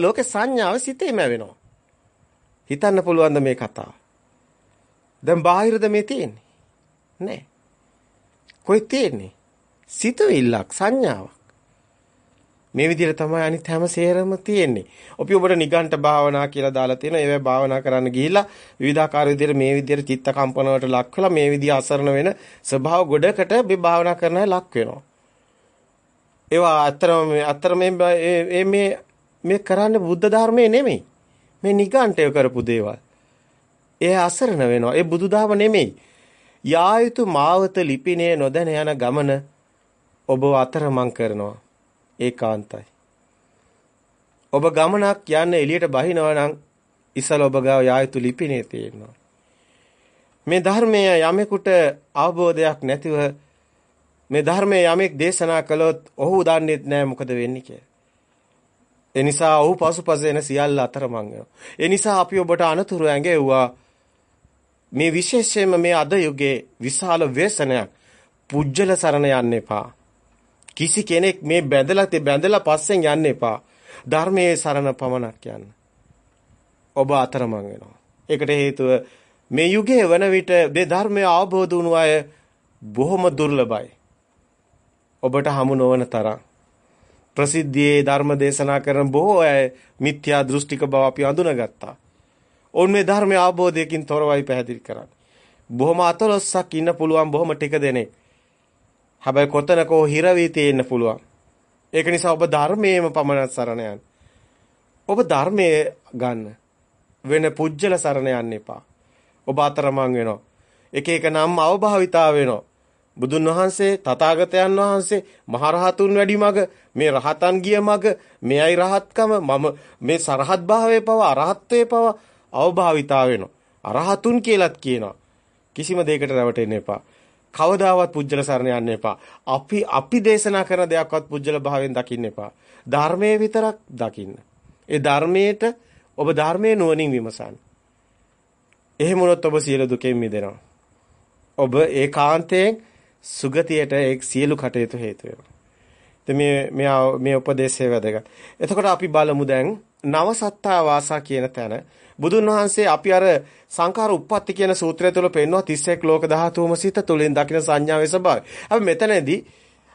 ලෝකේ සංඥාව සිතේම වෙනවා. හිතන්න පුළුවන්ද මේ කතාව? දැන් බාහිරද මේ තියෙන්නේ? නෑ. කොයි තියෙන්නේ? සිතුවිල්ලක් සංඥාවක්. මේ විදිහට තමයි අනිත් හැම සේරම තියෙන්නේ. අපි ඔබට නිගණ්ඨ භාවනා කියලා දාලා තියෙනවා. ඒවැ භාවනා කරන්න ගිහිල්ලා විවිධාකාර විදිහට මේ විදිහට චිත්ත කම්පන වලට ලක් වෙලා මේ විදිහ අසරණ වෙන ස්වභාව ගොඩකට මේ භාවනා කරන අය ලක් වෙනවා. ඒවා අතරම අතර මේ මේ මේ කරන්නේ බුද්ධ ධර්මයේ නෙමෙයි. මේ නිගණ්ඨය කරපු දේවල්. ඒ අසරණ වෙනවා. ඒ බුදුදහම නෙමෙයි. යා යුතු මාවත ලිපිනේ නොදැන යන ගමන ඔබ අතරමං කරනවා. ඒකාන්තයි. ඔබ ගමනක් යන්න එළියට බහිනවා නම් ඉසල ඔබ ගාව යා යුතු ලිපිනේ තියෙනවා. මේ ධර්මය යමෙකුට අවබෝධයක් නැතිව මේ ධර්මයේ යමෙක් දේශනා කළොත් ඔහු දන්නේ නැහැ මොකද වෙන්නේ කියලා. ඒ නිසා ඔහු පසුපස එන සියල්ල අතරමං වෙනවා. ඒ නිසා අපි ඔබට අනතුරු ඇඟෙව්වා මේ විශේෂයෙන්ම මේ අද යුගයේ විශාල ව්‍යසනයක් පුජ්‍යල සරණ යන්න එපා. කිසි කෙනෙක් මේ බැඳලා තේ බැඳලා පස්සෙන් යන්න එපා. ධර්මයේ සරණ පමණක් යන්න. ඔබ අතරමං වෙනවා. ඒකට හේතුව මේ යුගයේ වන විට මේ ධර්මය අවබෝධ වුණු අය බොහොම දුර්ලභයි. ඔබට හමු නොවන තරම් ප්‍රසිද්ධියේ ධර්ම දේශනා කරන බොහෝ අය මිත්‍යා දෘෂ්ටික බව අපි අඳුනගත්තා. ඔවුන් මේ ධර්මයේ අවබෝධයකින් තොරවයි පැහැදිලි කරන්නේ. බොහොම අතලොස්සක් ඉන්න පුළුවන් බොහොම ටික දෙනෙක්. හැබැයි කොතනකෝ හිර වී තියෙන්න පුළුවන්. ඒක නිසා ඔබ ධර්මයේම පමණ සරණ යන්න. ඔබ ධර්මයේ ගන්න. වෙන පුජ්‍යල සරණ යන්න එපා. ඔබ අතරමං වෙනවා. එක එක නම් අවභාවිතා වෙනවා. බුදුන් වහන්සේ තථාගතයන් වහන්සේ මහරහතුන් වැඩි මග මේ රහතන් ගිය මග මෙයයි රහත්කම මම මේ සරහත් භාවයේ පව අරහත්ත්වයේ පව අවභාවිතා වෙනවා. අරහතුන් කියලත් කියනවා. කිසිම දෙයකට රැවටෙන්න එපා. කවදාවත් පුජ්‍යල සරණ යන්න එපා. අපි අපි දේශනා කරන දෙයක්වත් පුජ්‍යල භාවයෙන් දකින්න එපා. ධර්මයේ විතරක් දකින්න. ඒ ධර්මයේට ඔබ ධර්මයේ නුවණින් විමසන්න. එහෙම වුණොත් ඔබ සියලු දුකෙන් මිදෙනවා. ඔබ ඒකාන්තයෙන් සුගතියට ඒ සියලු කටයුතු හේතු වෙනවා. මේ මේ මේ උපදේශය වැදගත්. එතකොට අපි බලමු දැන් නව සත්තා වාසා කියන තැන බුදුන් වහන්සේ අපි අර සංඛාර උප්පත්ති කියන සූත්‍රය තුළ පෙන්වන 31 ලෝක ධාතුවම සිත තුළින් දකින සංඥාවේ ස්වභාවය. අපි මෙතනදී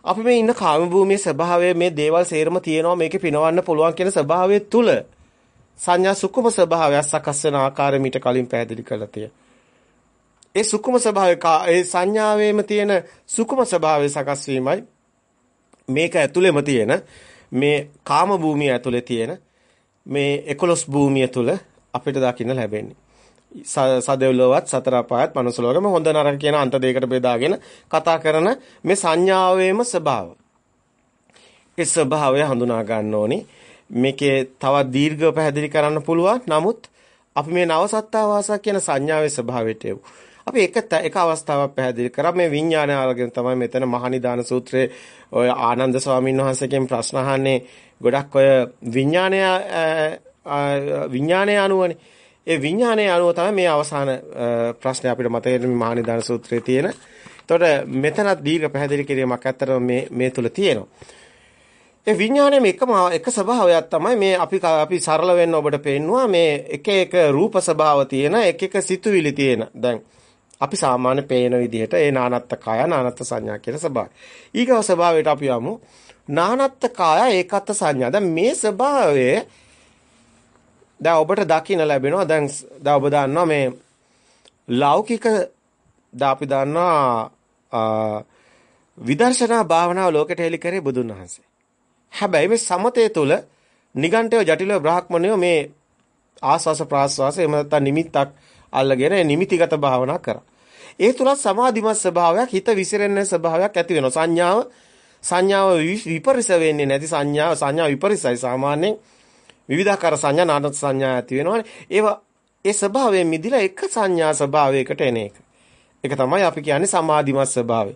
අපි මේ ඉන්න කාම භූමියේ ස්වභාවය මේ දේවල් සේරම තියෙනවා මේකේ පිනවන්න පුළුවන් කියන ස්වභාවය තුළ සංඥා සුකුම ස්වභාවය සකස් වෙන ආකාරය මීට කලින් පැහැදිලි කරලා තියෙනවා. ඒ සුකුම ස්වභාවය ඒ සංඥාවේම තියෙන සුකුම ස්වභාවය සකස් වීමයි මේක ඇතුළෙම තියෙන මේ කාම භූමිය ඇතුළේ තියෙන මේ 11 භූමිය තුල අපිට දකින්න ලැබෙන්නේ. සදෙව්ලොවත් සතර අපායත් මනුස්සලෝකෙම හොඳ නරක කියන අන්ත දෙකකට බෙදාගෙන කතා කරන මේ සංඥාවේම ස්වභාව. ඒ ස්වභාවය හඳුනා ගන්න ඕනි. මේකේ තවත් දීර්ඝව පැහැදිලි කරන්න පුළුවන්. නමුත් අපි මේ නවසත්තා වාසක් කියන සංඥාවේ ස්වභාවයට එවු. අපි එක එක අවස්ථාවක් පැහැදිලි කරා මේ විඥානය අරගෙන තමයි මෙතන මහනිදාන සූත්‍රයේ ඔය ආනන්ද ස්වාමීන් වහන්සේගෙන් ප්‍රශ්න අහන්නේ ගොඩක් ඔය විඥානය විඥානය අනුවනේ. ඒ විඥානය අනුව තමයි මේ අවසාන ප්‍රශ්නේ අපිට මතකයේ මේ මහනිදාන සූත්‍රයේ තියෙන. එතකොට මෙතනත් දීර්ඝ පැහැදිලි කිරීමක් ඇත්තටම මේ මේ තුල තියෙනවා. ඒ විඥානයේ එකම එක ස්වභාවයක් තමයි මේ අපි අපි සරල වෙන්න ඔබට පෙන්නවා මේ එක එක රූප ස්වභාව තියෙන එක එක සිතුවිලි තියෙන. දැන් අපි සාමාන්‍ය පේන විදිහට ඒ නානත්ත් කාය නානත්ත් සංඥා කියන ස්වභාවය. ඊගව ස්වභාවයට අපි යමු. නානත්ත් කාය ඒකත් සංඥා. දැන් මේ ස්වභාවය දැන් ඔබට දකින්න ලැබෙනවා දැන් දැන් ඔබ දන්නවා මේ ලෞකික දැන් අපි දන්නවා විදර්ශනා භාවනාව ලෝකෙට හෙළි කරේ බුදුන් වහන්සේ. හැබැයි මේ සමතය තුළ නිගණ්ඨය ජටිල බ්‍රාහ්මණයෝ මේ ආස්වාස ප්‍රාස්වාස එහෙම නැත්නම් නිමිත්තක් අල්ලගෙන නිමිතිගත භාවනා කරා. ඒ තුල සමාධිමත් ස්වභාවයක් හිත විසිරෙන ස්වභාවයක් ඇති වෙනවා. සංඥාව සංඥාව විපරිස වෙන්නේ නැති සංඥාව සංඥා විපරිසයි සාමාන්‍යයෙන් විවිධාකාර සංඥා නානත් සංඥා ඇති වෙනවානේ. ඒවා ඒ ස්වභාවයෙන් මිදිලා එක සංඥා ස්වභාවයකට එන එක. ඒක තමයි අපි කියන්නේ සමාධිමත් ස්වභාවය.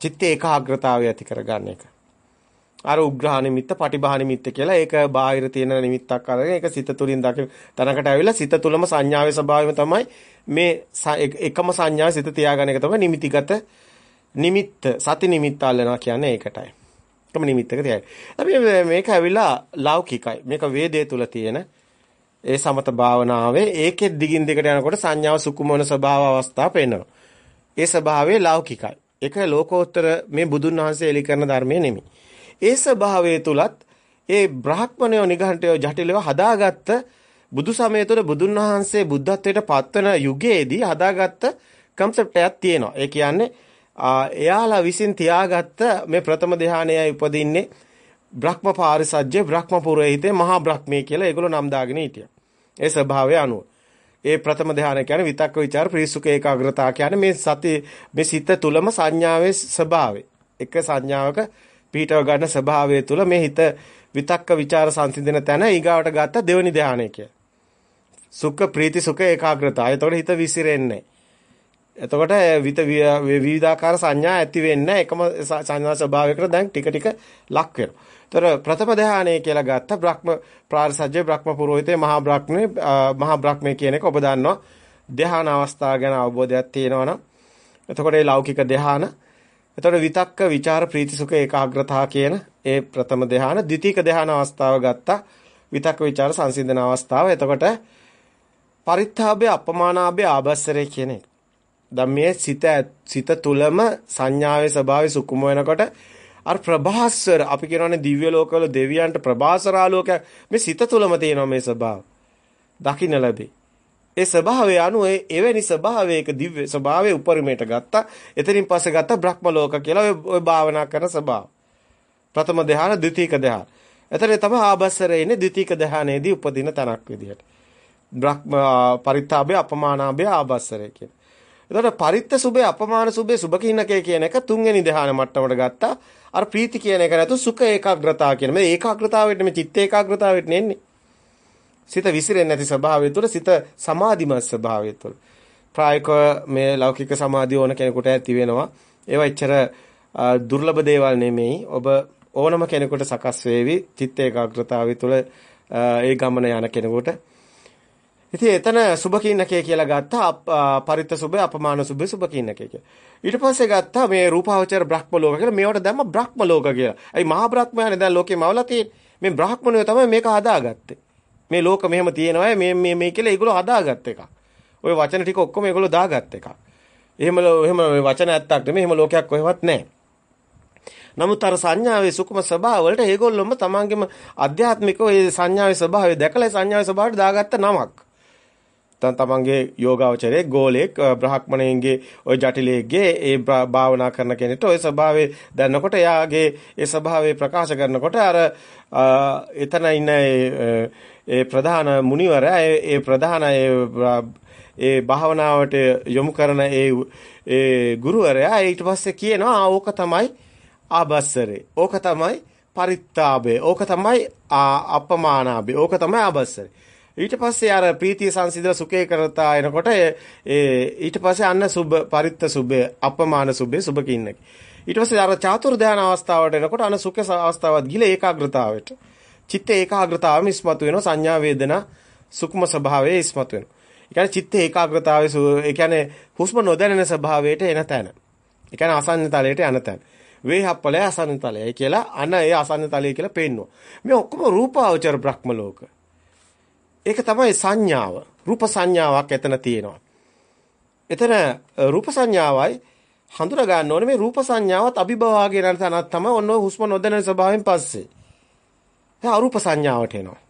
චිත්ත ඒකාග්‍රතාවය ඇති කරගන්න එක. අර උග්‍රහ නිමිත්ත, පටිභා නිමිත්ත කියලා ඒක බාහිර තියෙන නිමිත්තක් අරගෙන ඒක සිත තුලින් දකින තැනකට ඇවිල්ලා සිත තුලම සංඥාවේ ස්වභාවයම තමයි මේ එකම සංඥාව සිත තියාගන්න එක තමයි නිමිතිගත නිමිත්ත සති නිමිත්ත අල්ලනවා කියන්නේ ඒකටයි. එකම නිමිත්තක තියයි. අපි මේක ඇවිල්ලා ලෞකිකයි. මේක වේදේ තුල තියෙන ඒ සමත භාවනාවේ ඒකෙ දිගින් දිගට යනකොට සංඥාව සුකුමන ස්වභාව අවස්ථා පේනවා. ඒ ස්වභාවය ලෞකිකයි. ඒක ලෝකෝත්තර මේ බුදුන් වහන්සේ එලි කරන ධර්මයේ නෙමෙයි. ඒ ස්වභාවය තුලත් ඒ බ්‍රහ්මණයෝ නිගණ්ඨයෝ ජටිලව හදාගත්ත බුදු සමය තුළ බුදුන් වහන්සේ බුද්ධත්වයට පත්වන යුගයේදී හදාගත්ත concept එකක් තියෙනවා. ඒ කියන්නේ එයාලා විසින් තියාගත්ත මේ ප්‍රථම ධානයයි උපදින්නේ බ්‍රහ්ම පාරිසජ්ජේ බ්‍රහ්ම පුරোহিতේ මහා බ්‍රහ්මී කියලා ඒගොල්ලෝ නම් දාගෙන හිටියා. ඒ ස්වභාවය අනුව. ඒ ප්‍රථම ධානය කියන්නේ විතක්ක ਵਿਚාර ප්‍රීසුක ඒකාග්‍රතාව කියන්නේ මේ සති මේ සිත තුලම සංඥාවේ ස්වභාවය. එක සංඥාවක පිටව ගන්න ස්වභාවය තුළ මේ හිත විතක්ක ਵਿਚාර සංසිඳන තැන ඊගාවට ගත්ත දෙවනි ධානය කිය. සුඛ ප්‍රීති සුඛ ඒකාග්‍රතාව. එතකොට හිත විසිරෙන්නේ. එතකොට විත විවිධාකාර සංඥා ඇති වෙන්නේ එකම සංඥා ස්වභාවයකට දැන් ටික ටික ලක් වෙනවා. ඒතර ප්‍රථම ධානය කියලා ගත්ත බ්‍රහ්ම ප්‍රාරසජ්‍ය බ්‍රහ්ම පුරোহিতේ මහා බ්‍රහ්මනේ මහා බ්‍රහ්මයේ කියන එක ඔබ දන්නවා. ධාන අවස්ථාව ගැන අවබෝධයක් තියෙනවා නම් එතකොට මේ ලෞකික ධාන එතකොට විතක්ක, ਵਿਚාර, ප්‍රීති, සුඛ, ඒකාග්‍රතාව කියන ඒ ප්‍රථම ධ්‍යාන, ද්විතීක ධ්‍යාන අවස්ථාව ගත්තා. විතක්ක, ਵਿਚාර, සංසිඳන අවස්ථාව. එතකොට පරිත්තාභය, අපමානාභය, ආබස්සරය කියන එක. ධම්මයේ සිත සිත තුලම සංඥාවේ ස්වභාවය සුකුම වෙනකොට අර ප්‍රභාස්වර අපි කියනවානේ දිව්‍ය ලෝකවල දෙවියන්ට ප්‍රභාස්වර ආලෝකයක් මේ සිත තුලම තියෙනවා මේ ස්වභාව. දකින්න ලැබේ. ඒ ස්වභාවය අනුව එවැනි ස්වභාවයක දිව්‍ය ස්වභාවයේ උපරිමයට ගත්තා. එතනින් පස්සේ ගත්තා බ්‍රහ්ම ලෝක කියලා ඔය භාවනා කරන ස්වභාව. ප්‍රථම ධ්‍යාන, ද්විතීක ධ්‍යාන. එතන තමයි ආබස්සරේ ඉන්නේ ද්විතීක ධ්‍යානයේදී උපදින තනක් විදිහට. බ්‍රහ්ම පරිත්තාභය අපමානාභය ආබස්සරේ කියන. එතකොට පරිත්ත සුභේ අපමාන සුභේ සුභකින්නකේ කියන එක තුන්වෙනි ධ්‍යාන මට්ටමට ගත්තා. අර ප්‍රීති කියන එක නැතු සුඛ ඒකාග්‍රතාව කියන මේ ඒකාග්‍රතාවෙට මේ චිත්ත ඒකාග්‍රතාවෙට නෙන්නේ. සිත විසිරෙන්නේ නැති ස්වභාවය තුළ සිත සමාධිමත් ස්වභාවය තුළ ප්‍රායෝගික මේ ලෞකික සමාධිය ඕන කෙනෙකුට ඇති වෙනවා. ඒවා එච්චර දුර්ලභ දේවල් නෙමෙයි. ඔබ ඕනම කෙනෙකුට සකස් වේවි චිත්ත ඒකාග්‍රතාවය තුළ ඒ ගමන යන කෙනෙකුට. ඉතින් එතන සුභකින්නකේ කියලා ගත්තා පරිත්ත සුභ අපමාන සුභ සුභකින්නකේ කියලා. ඊට පස්සේ ගත්තා මේ රූපාවචර බ්‍රහ්ම ලෝක කියලා මේවට දැම්ම බ්‍රහ්ම ලෝක කියලා. අයි මහා බ්‍රහ්මයානේ දැන් ලෝකේ මවලා තියෙන්නේ. මේ බ්‍රහ්මණයෝ තමයි මේක හදාගත්තේ. මේ ලෝක මෙහෙම තියෙනවා මේ මේ මේ කියලා ඒගොල්ලෝ හදාගත්ත එකක්. ওই වචන ටික ඔක්කොම ඒගොල්ලෝ දාගත්ත එකක්. එහෙම එහෙම වචන ඇත්තක් නෙමෙයි එහෙම ලෝකයක් කොහෙවත් නැහැ. නමුත් අර සංඥාවේ සුකුම ස්වභාව වලට ඒගොල්ලොම තමන්ගේම අධ්‍යාත්මිකව ඒ සංඥාවේ ස්වභාවය දැකලා සංඥාවේ ස්වභාවයට දාගත්ත නමක්. තන් තමන්ගේ යෝගාවචරයේ ගෝලෙක් බ්‍රහ්මණයන්ගේ ওই ජටිලයේගේ ඒ භාවනා කරන කෙනෙක්ට ওই ස්වභාවය දැනනකොට එයාගේ ඒ ස්වභාවය ප්‍රකාශ කරනකොට අර එතන ඉන්න ඒ ප්‍රධාන මුනිවරයා ඒ ප්‍රධාන ඒ භාවනාවට යොමු කරන ඒ ඒ ගුරුවරයා ඊට පස්සේ කියනවා ඕක තමයි ආබස්සරේ. ඕක තමයි පරිත්තාබේ. ඕක තමයි අපමානාබේ. ඕක තමයි ආබස්සරේ. ඊට පස්සේ අර ප්‍රීතිය සංසිඳන සුඛේ කරතා එනකොට ඒ ඊට පස්සේ අන්න සුබ පරිත්ත සුබේ අපමාන සුබේ සුබකින්නක. ඊට පස්සේ අර චාතුර් ධාන අවස්ථාවට එනකොට අන්න සුඛ අවස්ථාවත් ගිල ඒකාග්‍රතාවයට. චිත්ත ඒකාග්‍රතාවම ඉස්මතු වෙනවා සංඥා වේදනා සුක්ම ස්වභාවයේ ඉස්මතු වෙනවා. ඒ කියන්නේ චිත්ත ඒකාග්‍රතාවයේ ඒ කියන්නේ හුස්ම නොදැනෙන ස්වභාවයට එන තැන. ඒ කියන්නේ ආසන්න තලයට යන තැන. වේහප්පලය ආසන්න තලයයි කියලා අන්න ඒ ආසන්න තලය කියලා පෙන්වනවා. මේ ඔක්කොම රූපාවචර බ්‍රහ්ම ලෝක. ඒක තමයි සංඥාව. රූප සංඥාවක් එතන තියෙනවා. එතන රූප සංඥාවයි හඳුනා ගන්න ඕනේ මේ රූප සංඥාවත් අභිභවාගේ යන තැනක් තමයි ඔන්න හුස්ම නොදැනෙන ස්වභාවයෙන් පස්සේ. ඒ අරූප සංඥාවට එනවා.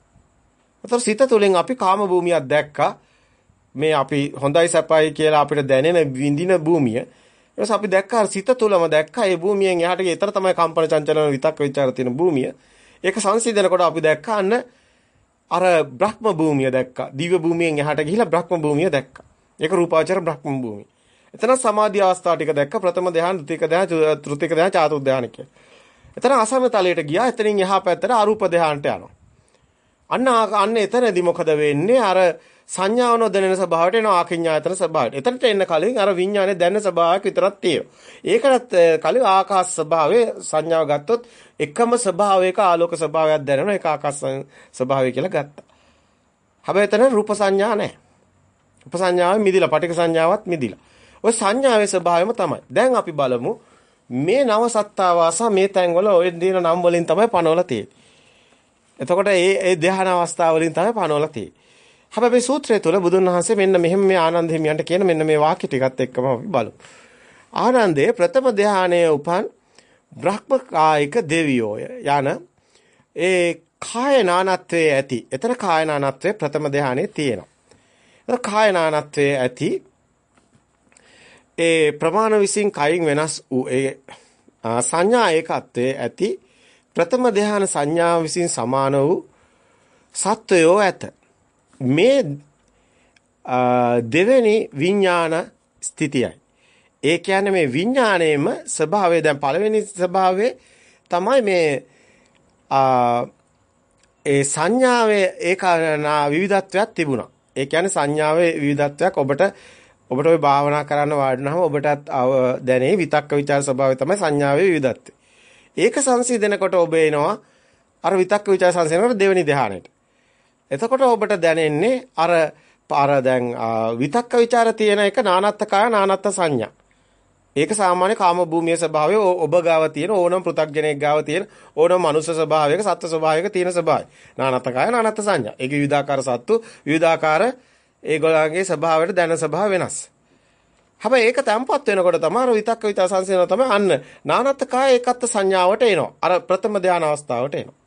ඒතර සිත තුළින් අපි කාම භූමියක් දැක්කා. මේ අපි හොඳයි සැපයි කියලා අපිට දැනෙන විඳින භූමිය. ඊට අපි දැක්කා සිත තුළම දැක්කා ඒ භූමියෙන් එහාට ගිය. ඊතර තමයි කම්පන චංචලන විතක් ਵਿਚාර තියෙන භූමිය. ඒක සංසිඳනකොට අපි දැක්කා අන්න අර බ්‍රහ්ම භූමිය දැක්කා. දිව්‍ය භූමියෙන් එහාට ගිහිලා බ්‍රහ්ම භූමිය දැක්කා. ඒක රූපාවචර බ්‍රහ්ම භූමිය. එතන සමාධි අවස්ථා ටික දැක්ක ප්‍රථම ධ්‍යාන, ද්විතීක ධ්‍යාන, තෘතීක ධ්‍යාන, චාතුර්ථ ධ්‍යාන කියලා. එතන අසම තලයට ගියා. එතනින් එහා පැත්තට අරූප ධ්‍යානට යනවා. අන්න අන්න එතනදී මොකද වෙන්නේ? අර සංඥාව නොදැනෙන ස්වභාවයට එනවා ආකින්ඥායතන ස්වභාවයට. එතනට එන්න කලින් අර විඥානේ දැනෙන ස්වභාවයක් විතරක් තියෙනවා. ඒකටත් කලින් ආකාශ ස්වභාවයේ සංඥාව ගත්තොත් එකම ස්වභාවයක ආලෝක ස්වභාවයක් දැනෙනවා. ඒක ආකාශ ස්වභාවය කියලා ගත්තා. හැබැයි එතන රූප සංඥා නැහැ. රූප සංඥාවෙන් මිදිලා පටික සංඥාවත් මිදිලා. ওই සංඥාවේ ස්වභාවයම තමයි. දැන් අපි බලමු මේ නව සත්තා වාසා මේ තැන්වල ඔය දින නම් වලින් තමයි පනවලා තියෙන්නේ. එතකොට මේ ඒ ධ්‍යාන අවස්ථාව වලින් තමයි පනවලා තියෙන්නේ. හැබැයි මේ සූත්‍රය තුළ බුදුන් වහන්සේ මෙන්න මෙහෙම මේ ආනන්ද හිමියන්ට කියන මෙන්න මේ වාක්‍ය ටිකත් එක්කම අපි බලමු. ආනන්දේ ප්‍රථම ධ්‍යානයේ උපන් බ්‍රහ්මකායික දෙවියෝය යන ඒ කාය නානත්වයේ ඇති. එතන කාය නානත්වයේ ප්‍රථම ධ්‍යානයේ තියෙනවා. එතන කාය නානත්වයේ ඇති ඒ ප්‍රමාණ විසින් කයින් වෙනස් වූ ඒ සංඥා ඒකත්වයේ ඇති ප්‍රථම ධ්‍යාන සංඥා විසින් සමාන වූ සත්වයෝ ඇත. මේ දෙවෙනි විඥාන ස්ථිතියයි. ඒ කියන්නේ මේ විඥාණයෙම ස්වභාවය දැන් පළවෙනි ස්වභාවය තමයි මේ ඒ සංඥාවේ ඒකනා විවිධත්වයක් තිබුණා. ඒ කියන්නේ සංඥාවේ විවිධත්වයක් ඔබට ඔබට ওই භාවනා කරන්න වාඩි නම් ඔබටත් දැනේ විතක්ක ਵਿਚාර ස්වභාවය තමයි සංඥාවේ විවිධත්වය. ඒක සංසිඳනකොට ඔබ එනවා අර විතක්ක ਵਿਚාර සංසිඳනකොට දෙවෙනි ධ්‍යානෙට. එතකොට ඔබට දැනෙන්නේ අර අර දැන් විතක්ක ਵਿਚාර තියෙන එක නානත්තකාය නානත්ත සංඥා. ඒක සාමාන්‍ය කාම භූමියේ ස්වභාවය ඔබ ගාව තියෙන ඕනම පෘ탁ජනෙක් ගාව තියෙන ඕනම මනුෂ්‍ය ස්වභාවයක සත්ත්ව ස්වභාවයක තියෙන ස්වභාවය. නානත්තකාය නානත්ත සංඥා. ඒක විවිධාකාර සත්තු විවිධාකාර ඒගොල්ලන්ගේ ස්වභාවයට දැන ස්වභාව වෙනස්. හැබැයි ඒක තැම්පත් වෙනකොට තමයි විතක්ක විතර සංසිඳන තමයි අන්න නානත්තකාය ඒකත් සංඥාවට එනවා. අර ප්‍රථම ධානය අවස්ථාවට එනවා.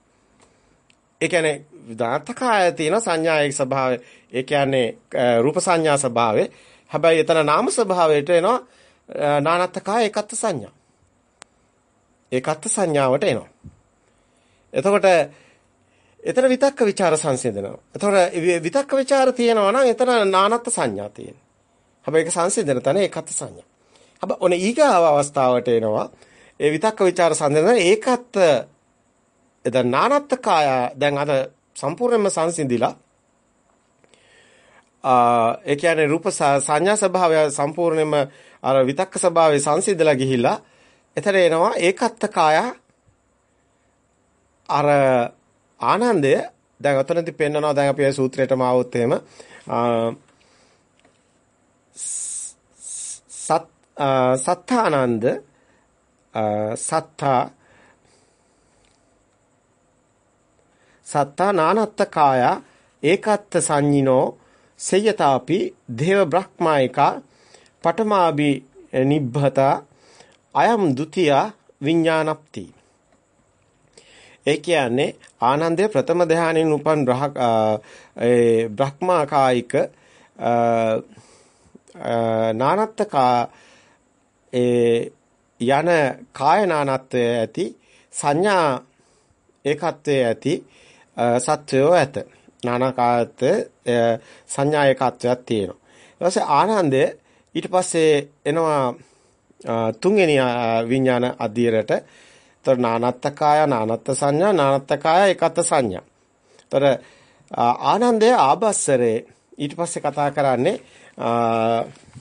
ඒ කියන්නේ නානත්තකාය තියෙන සංඥායේ ස්වභාවය. ඒ කියන්නේ රූප සංඥා ස්වභාවය. හැබැයි එතන නාම ස්වභාවයට එනවා නානත්තකාය ඒකත් සංඥා. ඒකත් සංඥාවට එනවා. එතකොට එතන විතක්ක ਵਿਚාර සංසිඳනවා. එතකොට විතක්ක ਵਿਚාර තියෙනවා නම් එතන නානත් සංඥා තියෙනවා. හැබැයි ඒක සංසිඳන තැන ඒකත් සංඥා. හැබැයි ඔන ඊගාව අවස්ථාවට එනවා. ඒ විතක්ක ਵਿਚාර සංසිඳන ඒකත් එතන නානත් කාය දැන් අද සම්පූර්ණයෙන්ම සංසිඳිලා ආ ඒ කියන්නේ රූප සංඥා ස්වභාවය සම්පූර්ණයෙන්ම අර විතක්ක ස්වභාවය සංසිඳලා ගිහිලා එතන එනවා ඒකත් කාය අර ආනන්දය දැන් ඔතනදී පෙන්නනවා දැන් අපි ඒ සූත්‍රයටම ආවොත් එහෙම සත් සත්තානන්ද සත්තා සත්තා නානත්ත කාය ඒකත්ත සංඤිනෝ සේයතාපි දේව බ්‍රහ්මායිකා පඨමාභි නිබ්බත අයම් ဒ ුතිය විඥානප්ති ඒ කියන්නේ ආනන්දය ප්‍රථම ධානයෙන් උපන් ඒ බ්‍රහ්මාකායික නානත්තකා ඒ යන කාය නානත්වයේ ඇති සංඥා ඒකත්වයේ ඇති සත්වයෝ ඇත. නානකායත් සංඥා ඒකත්වයක් තියෙනවා. ඊට පස්සේ ආනන්දය ඊට පස්සේ එනවා තුන්වෙනි විඥාන අධීරයට තොර නානත්තකාය නානත්ත සංඥා නානත්තකාය එකත්ත සංඥා. තොර ආනන්දය ආබස්සරේ ඊට පස්සේ කතා කරන්නේ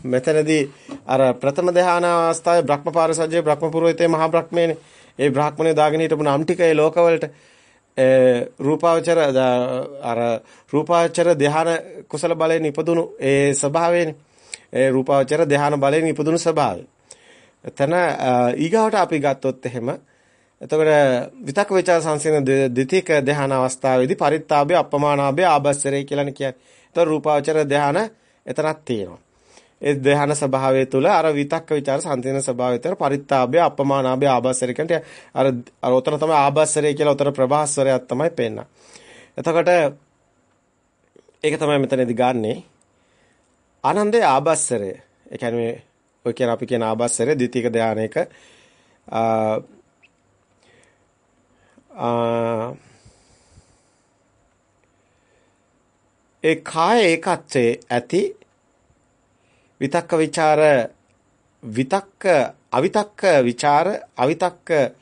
මෙතනදී අර ප්‍රථම ධාන අවස්ථාවේ බ්‍රහ්මපාරසජ්ජේ බ්‍රහ්ම පුරোহিතේ මහා බ්‍රහ්මේනේ. ඒ බ්‍රාහ්මණය දාගෙන හිටපු නම් ටික ඒ ලෝකවලට රූපාවචර අර රූපාවචර ධාන කුසල බලයෙන් ඉපදුණු ඒ ස්වභාවයනේ. ඒ රූපාවචර ධාන බලයෙන් ඉපදුණු ස්වභාවය. එතන ඊගාවට අපි ගත්තොත් එහෙම එතකොට විතක ਵਿਚාර සංසිඳන දෙතික ධ්‍යාන අවස්ථාවේදී පරිත්තාභය අපමානාභය ආබස්සරේ කියලානේ කියන්නේ. එතකොට රූපාවචර ධ්‍යාන එතනක් තියෙනවා. ඒ ධ්‍යාන ස්වභාවය තුළ අර විතක්ක ਵਿਚාර සංසිඳන ස්වභාවය තුළ පරිත්තාභය අපමානාභය ආබස්සරේ කියන්නේ අර අර උතන තමයි ආබස්සරේ කියලා උතන ප්‍රභාස්වරයක් තමයි පේන්න. එතකොට ඒක තමයි මෙතනදී ගන්නෙ. ආනන්දේ ආබස්සරය. ඒ කියන්නේ ඔය කියන අපි කියන ආබස්සරේ ද්විතීක ධ්‍යානයක ඒ කාය ඒකත්වයේ ඇති විතක්ක ਵਿਚාර විතක්ක අවිතක්ක ਵਿਚාර අවිතක්ක ඒ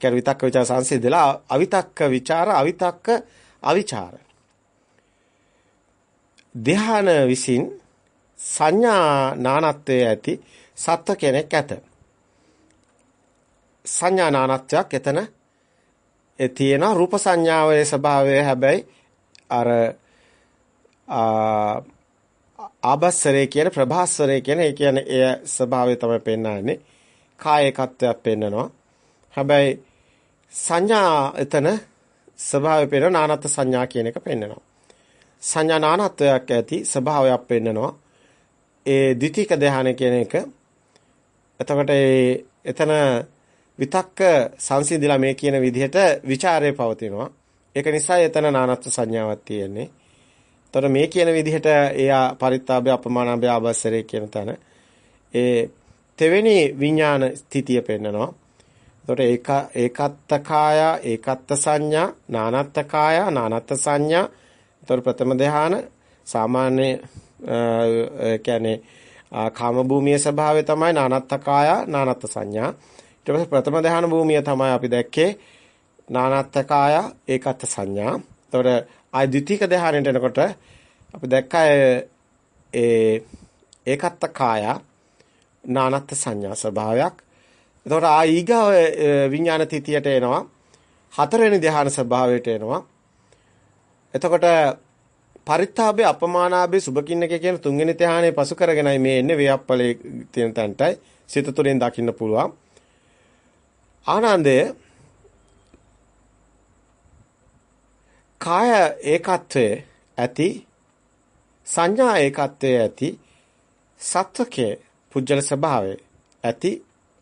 කියන්නේ විතක්ක ਵਿਚාර සංසිඳලා අවිතක්ක ਵਿਚාර අවිතක්ක අවිචාර ධ්‍යාන විසින් සංඥා නානත්වයේ ඇති සත්ව කෙනෙක් ඇත සංඥා නානත්වයක් එතන තියෙන රූප සංඥාවේ ස්වභාවය හැබැයි අර ආබස්සරේ කියන ප්‍රභාස්වරේ කියන ඒ කියන්නේ ඒ ස්වභාවය තමයි පෙන්වන්නේ. කාය එකත්වයක් පෙන්නනවා. හැබැයි සංඥා එතන ස්වභාවය පෙන්නන නානත් සංඥා කියන එක පෙන්නනවා. සංඥා නානත්වයක් ඇති ස්වභාවයක් පෙන්නනවා. ඒ ද්විතීක ධානය කියන එක එතකොට එතන විතක්ක සංසිඳිලා මේ කියන විදිහට ਵਿਚාරය පවතිනවා. ඒක නිසා එතන නානත්ව සංඥාවක් තියෙන්නේ. එතකොට මේ කියන විදිහට එයා පරිත්තාභය අපමානාභය ආවස්සරේ කියන තැන ඒ තෙවෙනි විඥාන ස්ථිතිය පෙන්නනවා. එතකොට ඒක ඒකත්ත කාය ඒකත්ත සංඥා නානත්ත කාය නානත්ත සංඥා. එතකොට ප්‍රථම ධ්‍යාන සාමාන්‍ය කියන්නේ කාම භූමියේ ස්වභාවය තමයි නානත්ත කාය නානත්ත සංඥා. ඊට පස්සේ ප්‍රථම ධ්‍යාන භූමිය තමයි අපි දැක්කේ නානත්ත කාය ඒකත්ත සංඥා. එතකොට ආය ද්විතීක ධ්‍යානෙට එනකොට අපි දැක්කා ඒ ඒකත්ත කාය නානත්ත සංඥා ස්වභාවයක්. එතකොට ආ ඊගාව විඥාන තිතියට එනවා. හතරවෙනි ධ්‍යාන ස්වභාවයට එනවා. එතකොට පරිත්තාභය අපමානාභය සුභකින්නක කියන තුන්වෙනි ධ්‍යානයේ පසු කරගෙනයි මේ එන්නේ වේයප්පලේ තියෙන තැනටයි සිත තුළින් දකින්න පුළුවන්. ආනන්දය කාය ඒකත්වයේ ඇති සංඥා ඒකත්වයේ ඇති සත්වකයේ පුජ්‍යල ස්වභාවයේ ඇති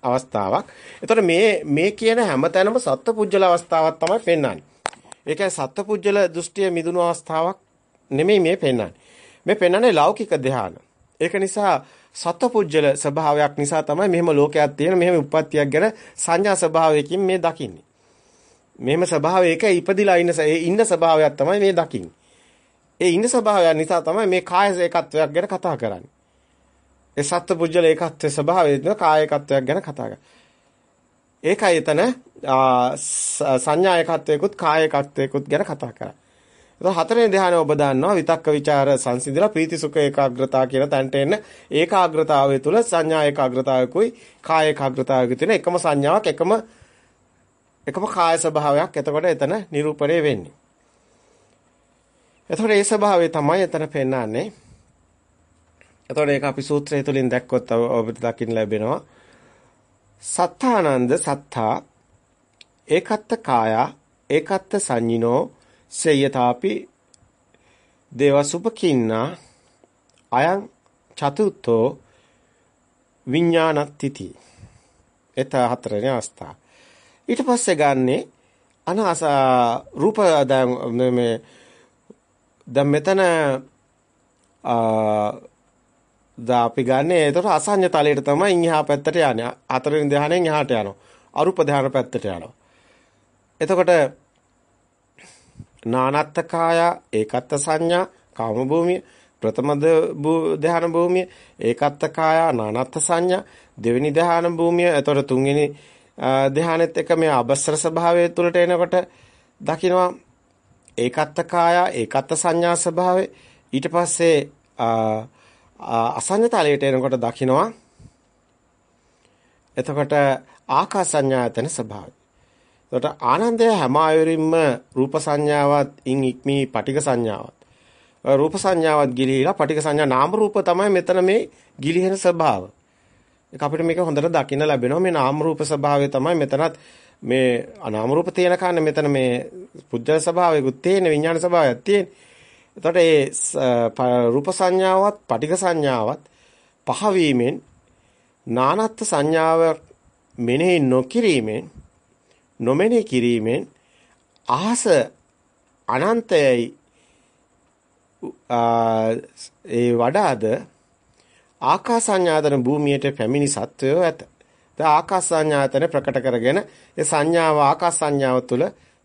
අවස්ථාවක්. එතකොට මේ මේ කියන හැමතැනම සත්ව පුජ්‍යල අවස්ථාවක් තමයි පෙන්වන්නේ. ඒ කියන්නේ සත්ව පුජ්‍යල දෘෂ්ටිය මිදුණු අවස්ථාවක් නෙමෙයි මේ පෙන්වන්නේ. මේ පෙන්වන්නේ ලෞකික ධ්‍යාන. ඒක නිසා සත්පුජ්‍යල ස්වභාවයක් නිසා තමයි මෙහෙම ලෝකයක් තියෙන මෙහෙම උප්පත්තියක් ගැන සංඥා ස්වභාවයකින් මේ දකින්නේ. මෙහෙම ස්වභාවයක ඉපදිලා ඉන්න ඒ ඉන්න ස්වභාවයක් තමයි මේ දකින්නේ. ඒ ඉන්න ස්වභාවය නිසා තමයි මේ කාය ඒකත්වයක් ගැන කතා කරන්නේ. ඒ සත්පුජ්‍යල ඒකත්වයේ ස්වභාවය කාය ඒකත්වයක් ගැන කතා කරන්නේ. ඒකයි එතන සංඥා ඒකත්වයකුත් කාය ඒකත්වයකුත් ගැන කතා කරන්නේ. ඒක හතරෙනි ධ්‍යානය ඔබ දන්නවා විතක්ක ਵਿਚාර සංසිඳලා ප්‍රීති සුඛ ඒකාග්‍රතාව කියන තැනට එන්න ඒකාග්‍රතාවය තුළ සංඥා ඒකාග්‍රතාවකුයි කාය ඒකාග්‍රතාවකුයි තියෙන එකම සංඥාවක් එකම එකම කාය ස්වභාවයක් එතකොට එතන නිරූපණය වෙන්නේ. එතකොට ඒ ස්වභාවය තමයි එතන පෙන්වන්නේ. එතකොට ඒක අපි සූත්‍රය තුලින් දැක්කොත් ඔබට දකින්න ලැබෙනවා. සත්තානන්ද සත්තා ඒකත්ත කාය ඒකත්ත සංඤිනෝ සේයතාපි දේවසුපකින්නා අයං චතුත්ථෝ විඥානත්‍තිති එත හතරවෙනි අවස්ථාව. ඊට පස්සේ ගන්නෙ අනාස රූප දැන් මේ දැන් මෙතන දා අපි ගන්නෙ ඒතර අසඤ්ඤ තලයට තමයි ඉන්හා පැත්තට යන්නේ. හතරවෙනි ධ්‍යානෙන් එහාට යනවා. අරූප ධ්‍යාන පැත්තට යනවා. එතකොට නානත්තකාය ඒකත්ත සංඥා කාම භූමිය ප්‍රථම ධ්‍යාන භූමිය ඒකත්තකාය නානත්ත සංඥා දෙවෙනි ධ්‍යාන භූමිය එතකොට තුන්වෙනි ධ්‍යානෙත් එක මේ අබස්සර ස්වභාවය තුළට එනකොට දකිනවා ඒකත්තකාය ඒකත්ත සංඥා ස්වභාවය. ඊට පස්සේ අසඤ්ඤතලයට එනකොට දකිනවා එතකොට ආකාස සංඥායතන ස්වභාවය. එතකොට ආනන්දය හැම ආයුරින්ම රූප සංඥාවත් ඉන් ඉක්මී පටික සංඥාවත්. රූප සංඥාවත් ගිලිහිලා පටික සංඥා නාම රූප තමයි මෙතන මේ ගිලිහෙන ස්වභාව. ඒක අපිට මේක හොඳට දකින්න ලැබෙනවා මේ නාම රූප ස්වභාවය තමයි මෙතනත් මේ අනාම රූප තියෙන කන්නේ මෙතන මේ පුජ්ජල ස්වභාවයකුත් තියෙන විඥාන ස්වභාවයක් තියෙන. එතකොට ඒ රූප සංඥාවත් පටික සංඥාවත් පහවීමෙන් නානත්ත් සංඥාව මෙනෙහි නොකිරීමෙන් නොමෙනෙහි කිරීමෙන් අහස අනන්තයයි ඒ වඩාද ආකාසඤ්ඤාතන භූමියට පැමිණි සත්වයෝ ඇත. ද ආකාසඤ්ඤාතන ප්‍රකට කරගෙන ඒ සංඥාව ආකාසඤ්ඤාව තුළ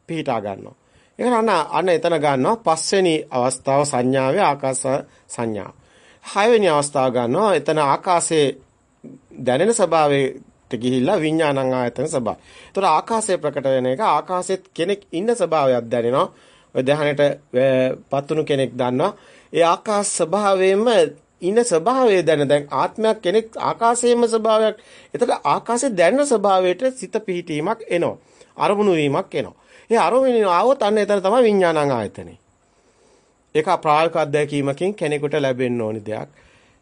පිහිටා ගන්නවා. ඒක අන්න අන්න එතන ගන්නවා පස්වෙනි අවස්ථාව සංඥාවේ ආකාස සංඥාව. හයවෙනි අවස්ථාව ගන්නවා එතන ආකාශයේ දැනෙන ස්වභාවයේ ගිහිල්ලා විඥානං ආයතන ස්වභාවය. ඒතර ආකාශය ප්‍රකට වෙන එක ආකාශෙත් කෙනෙක් ඉන්න ස්වභාවයක් දැනෙනවා. ඔය දහනට පත්තුණු කෙනෙක් දන්නවා. ඒ ආකාශ ස්වභාවයෙන්ම ඉන්න ස්වභාවය දැන දැන් ආත්මයක් කෙනෙක් ආකාශයේම ස්වභාවයක්. ඒතර ආකාශයේ දැනෙන ස්වභාවයට සිත පිහිටීමක් එනවා. අරමුණු වීමක් එනවා. ඒ අරමුණ ආවොත් අන්න එතන තමයි විඥානං ආයතනේ. ඒක ප්‍රායෝගික අත්දැකීමකින් කෙනෙකුට ලැබෙන්න ඕනි දෙයක්.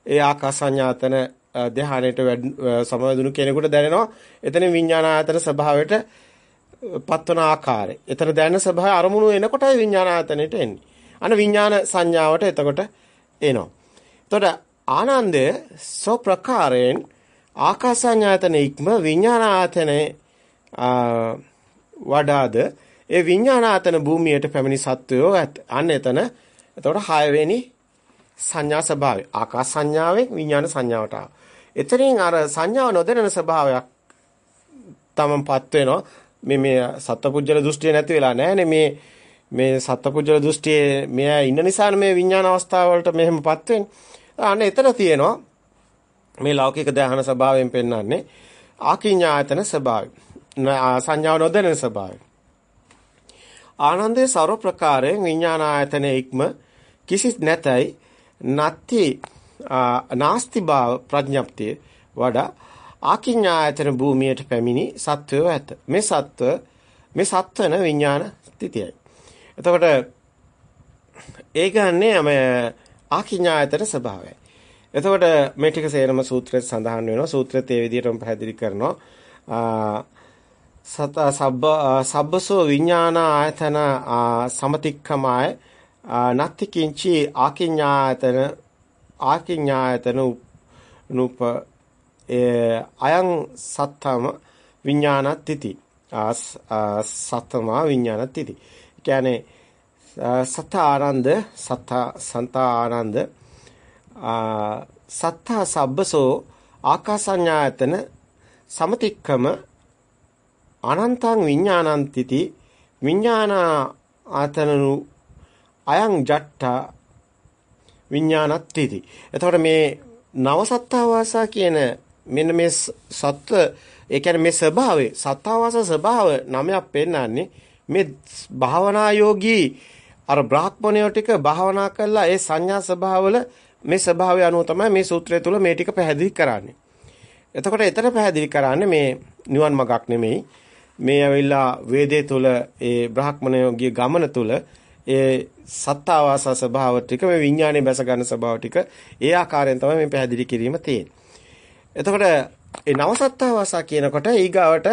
ඒ ආකාසඤ්ඤාතන ධ්‍යානයට සමවැදුණු කෙනෙකුට දැනෙනවා එතන විඥාන ආයතන ස්වභාවයට පත්වන ආකාරය. එතන දැනෙන ස්වභාවය අරමුණු එනකොටයි විඥාන ආයතනෙට එන්නේ. අන විඥාන සංඥාවට එතකොට එනවා. එතකොට ආනන්දය සෝ ප්‍රකාරයෙන් ආකාසඤ්ඤායතන ඉක්ම විඥාන ආයතනේ වඩාද ඒ විඥානාතන භූමියට පැමිණි සත්වයෝ අන්න එතන එතකොට 6 වෙනි සංඥා ස්වභාවය ආකාස සංඥාවෙන් විඥාන සංඥාවට ආව. එතනින් අර සංඥාව නොදැනෙන ස්වභාවයක් තමන්පත් වෙනවා. මේ මේ සත්පුජ්‍යල දෘෂ්ටිය නැති වෙලා නැහැනේ මේ මේ සත්පුජ්‍යල දෘෂ්ටියේ මෙයා ඉන්න නිසානේ මේ විඥාන අවස්ථාව වලට මෙහෙමපත් වෙන්නේ. අන්න එතන තියෙනවා මේ ලෞකික දහන ස්වභාවයෙන් පෙන්වන්නේ ආකින්ඥායතන ස්වභාවය. සංඥාව නොදැනෙන ස්වභාවය. ආනන්දේ ਸਰව ප්‍රකාරයෙන් විඥානායතන ඉක්ම කිසිත් නැතයි නත්ති නාස්ති භාව ප්‍රඥප්තිය වඩා ආකින්ඥායතන භූමියට පැමිණි සත්වය ඇත. මේ සත්ව මේ සත්වන විඥාන ස්ථිතියයි. එතකොට ඒ ගන්නේ යම ආකින්ඥායතන ස්වභාවයයි. එතකොට මේ ටික සේරම සූත්‍රයේ සඳහන් වෙනවා. සූත්‍රයේ ඒ විදිහටම පැහැදිලි කරනවා. සත සබ්බ සබ්බසෝ විඥාන ආයතන සමතික්කමය නත්ති කිංචි ආකින්ඥායතන ආකින්ඥායතන නූප අයං සත්තම විඥානත්‍තිති සත්තම විඥානත්‍තිති කියන්නේ සත ආනන්ද සත සන්ත ආනන්ද සත්තා සබ්බසෝ ආකාසඤ්ඤායතන සමතික්කම අනන්තං විඥානන්තිති විඥාන ආතනනු අයං ජට්ඨා විඥානත්තිති. එතකොට මේ නවසත්තාවාසා කියන මෙන්න මේ සත්ව ඒ කියන්නේ මේ ස්වභාවය සත්තාවාස ස්වභාව නමයක් පෙන්වන්නේ මේ භාවනා යෝගී අර බ්‍රාහ්මණයෝ ටික භාවනා කළා ඒ සංඥා ස්වභාවවල මේ ස්වභාවය අනුව තමයි මේ සූත්‍රය තුල මේ ටික පැහැදිලි කරන්නේ. එතකොට එතන පැහැදිලි කරන්නේ මේ නිවන් මගක් නෙමෙයි. මේ ඇවිල්ලා වේදේ තුල ඒ බ්‍රාහ්මණයෝගේ ගමන තුල ඒ සත්තාවාස ස්වභාව ටික මේ විඥානයේ බැස ගන්න ස්වභාව ටික ඒ ආකාරයෙන් තමයි මේ පැහැදිලි කිරීම තියෙන්නේ. එතකොට ඒ නවසත්තාවාස කියනකොට ඊගාවට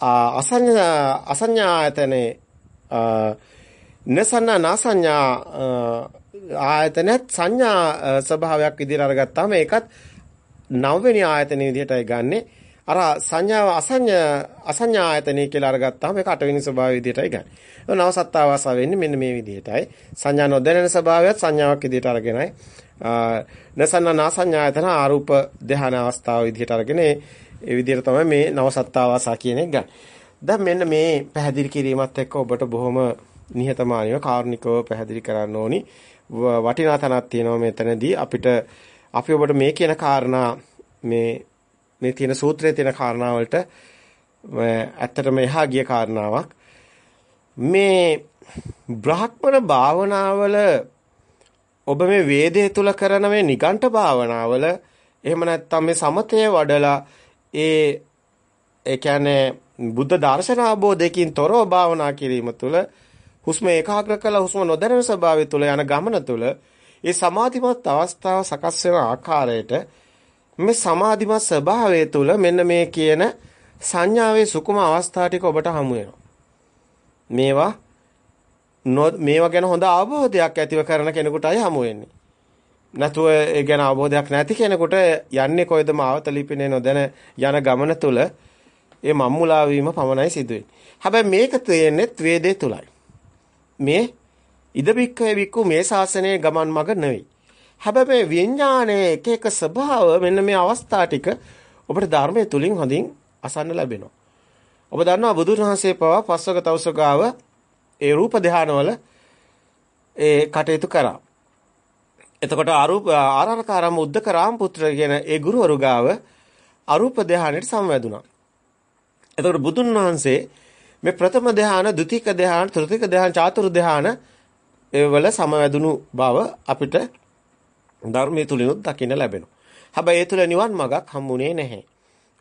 අසඤ්ඤා අසඤ්ඤායතනේ නසන්න නාසඤ්ඤා ආයතනත් සංඥා ස්වභාවයක් විදිහට අරගත්තාම ඒකත් නවවෙනි ආයතන විදිහටයි ගන්නෙ. අර සංඥාව අසඤ්ඤ අසඤ්ඤා ආයතනෙ කියලා අරගත්තාම ඒක අටවෙනි ස්වභාවය විදිහටයි ගන්නෙ. නව සත්තාවාස වෙන්නේ මෙන්න මේ විදිහටයි. සංඥා නොදැනෙන ස්වභාවයත් සංඥාවක් විදිහට අරගෙනයි. නසන්න නාසඤ්ඤායතන ආරූප ධ්‍යාන අවස්ථාව විදිහට අරගෙන ඒ විදිහට තමයි මේ නව සත්තාවාස කියන එක ගන්න. දැන් මෙන්න මේ පැහැදිලි කිරීමත් එක්ක ඔබට බොහොම නිහතමානීව කාරුණිකව පැහැදිලි කරන්න ඕනි. වටිනා තැනක් තියෙනවා මෙතනදී අපිට අපි ඔබට මේ කියන කාරණා මේ මේ තියෙන සූත්‍රයේ තියෙන කාරණා වලට ඇත්තටම එහා ගිය කාරණාවක්. මේ බ්‍රාහ්මණ භාවනාවල ඔබ මේ වේදේ තුල කරන මේ නිගණ්ඨ භාවනාවල එහෙම නැත්නම් මේ සමතය වඩලා ඒ ඒ කියන්නේ බුද්ධ දර්ශන අවබෝධයකින් තොරව භාවනා කිරීම තුළ හුස්ම ඒකාග්‍ර කළ හුස්ම නොදැනෙන ස්වභාවය තුළ යන ගමන තුළ ඒ සමාධිමත් අවස්ථාව සකස් වෙන ආකාරයට මේ සමාධිමත් ස්වභාවය තුළ මෙන්න මේ කියන සංඥාවේ සුකුම අවස්ථා ටික ඔබට හමු වෙනවා. මේවා මේවා ගැන හොඳ අවබෝධයක් ඇතිව කරන කෙනෙකුටයි හමු වෙන්නේ. නැතුව ඒ ගැන අවබෝධයක් නැති කෙනෙකුට යන්නේ කොයිද මාවත ලිපිනේ නොදැන යන ගමන තුල ඒ මම්මුලා වීම පමණයි සිදුවෙන්නේ. හැබැයි මේක තියෙන්නේ වේදේ තුලයි. මේ ඉදබික්කේ වික්කු මේ ශාසනයේ ගමන් මඟ නෙවෙයි. හැබැයි මේ විඥානයේ එක එක ස්වභාව මෙන්න මේ අවස්ථා ටික ඔබට ධර්මයේ තුලින් හොඳින් අසන්න ලැබෙනවා. ඔබ දන්නවා බුදුන් වහන්සේ පවා පස්වක තවසකාව ඒ රූප ධානවල ඒ කටයුතු කරා. එතකොට අරූප ආරාරකාරම උද්දකරාම පුත්‍ර කියන ඒ ගුරුවරු ගාව අරූප ධානයට සම්වැදුණා. එතකොට බුදුන් වහන්සේ මේ ප්‍රථම ධාන, ဒုတိ ක ධාන, තෘතික ධාන, චාතුරු ධාන වල සමවැදුණු බව අපිට ධර්මයේ තුලිනුත් දකින්න ලැබෙනවා. හැබැයි ඒ තුල නිවන් මාර්ගක් හම්බුනේ නැහැ.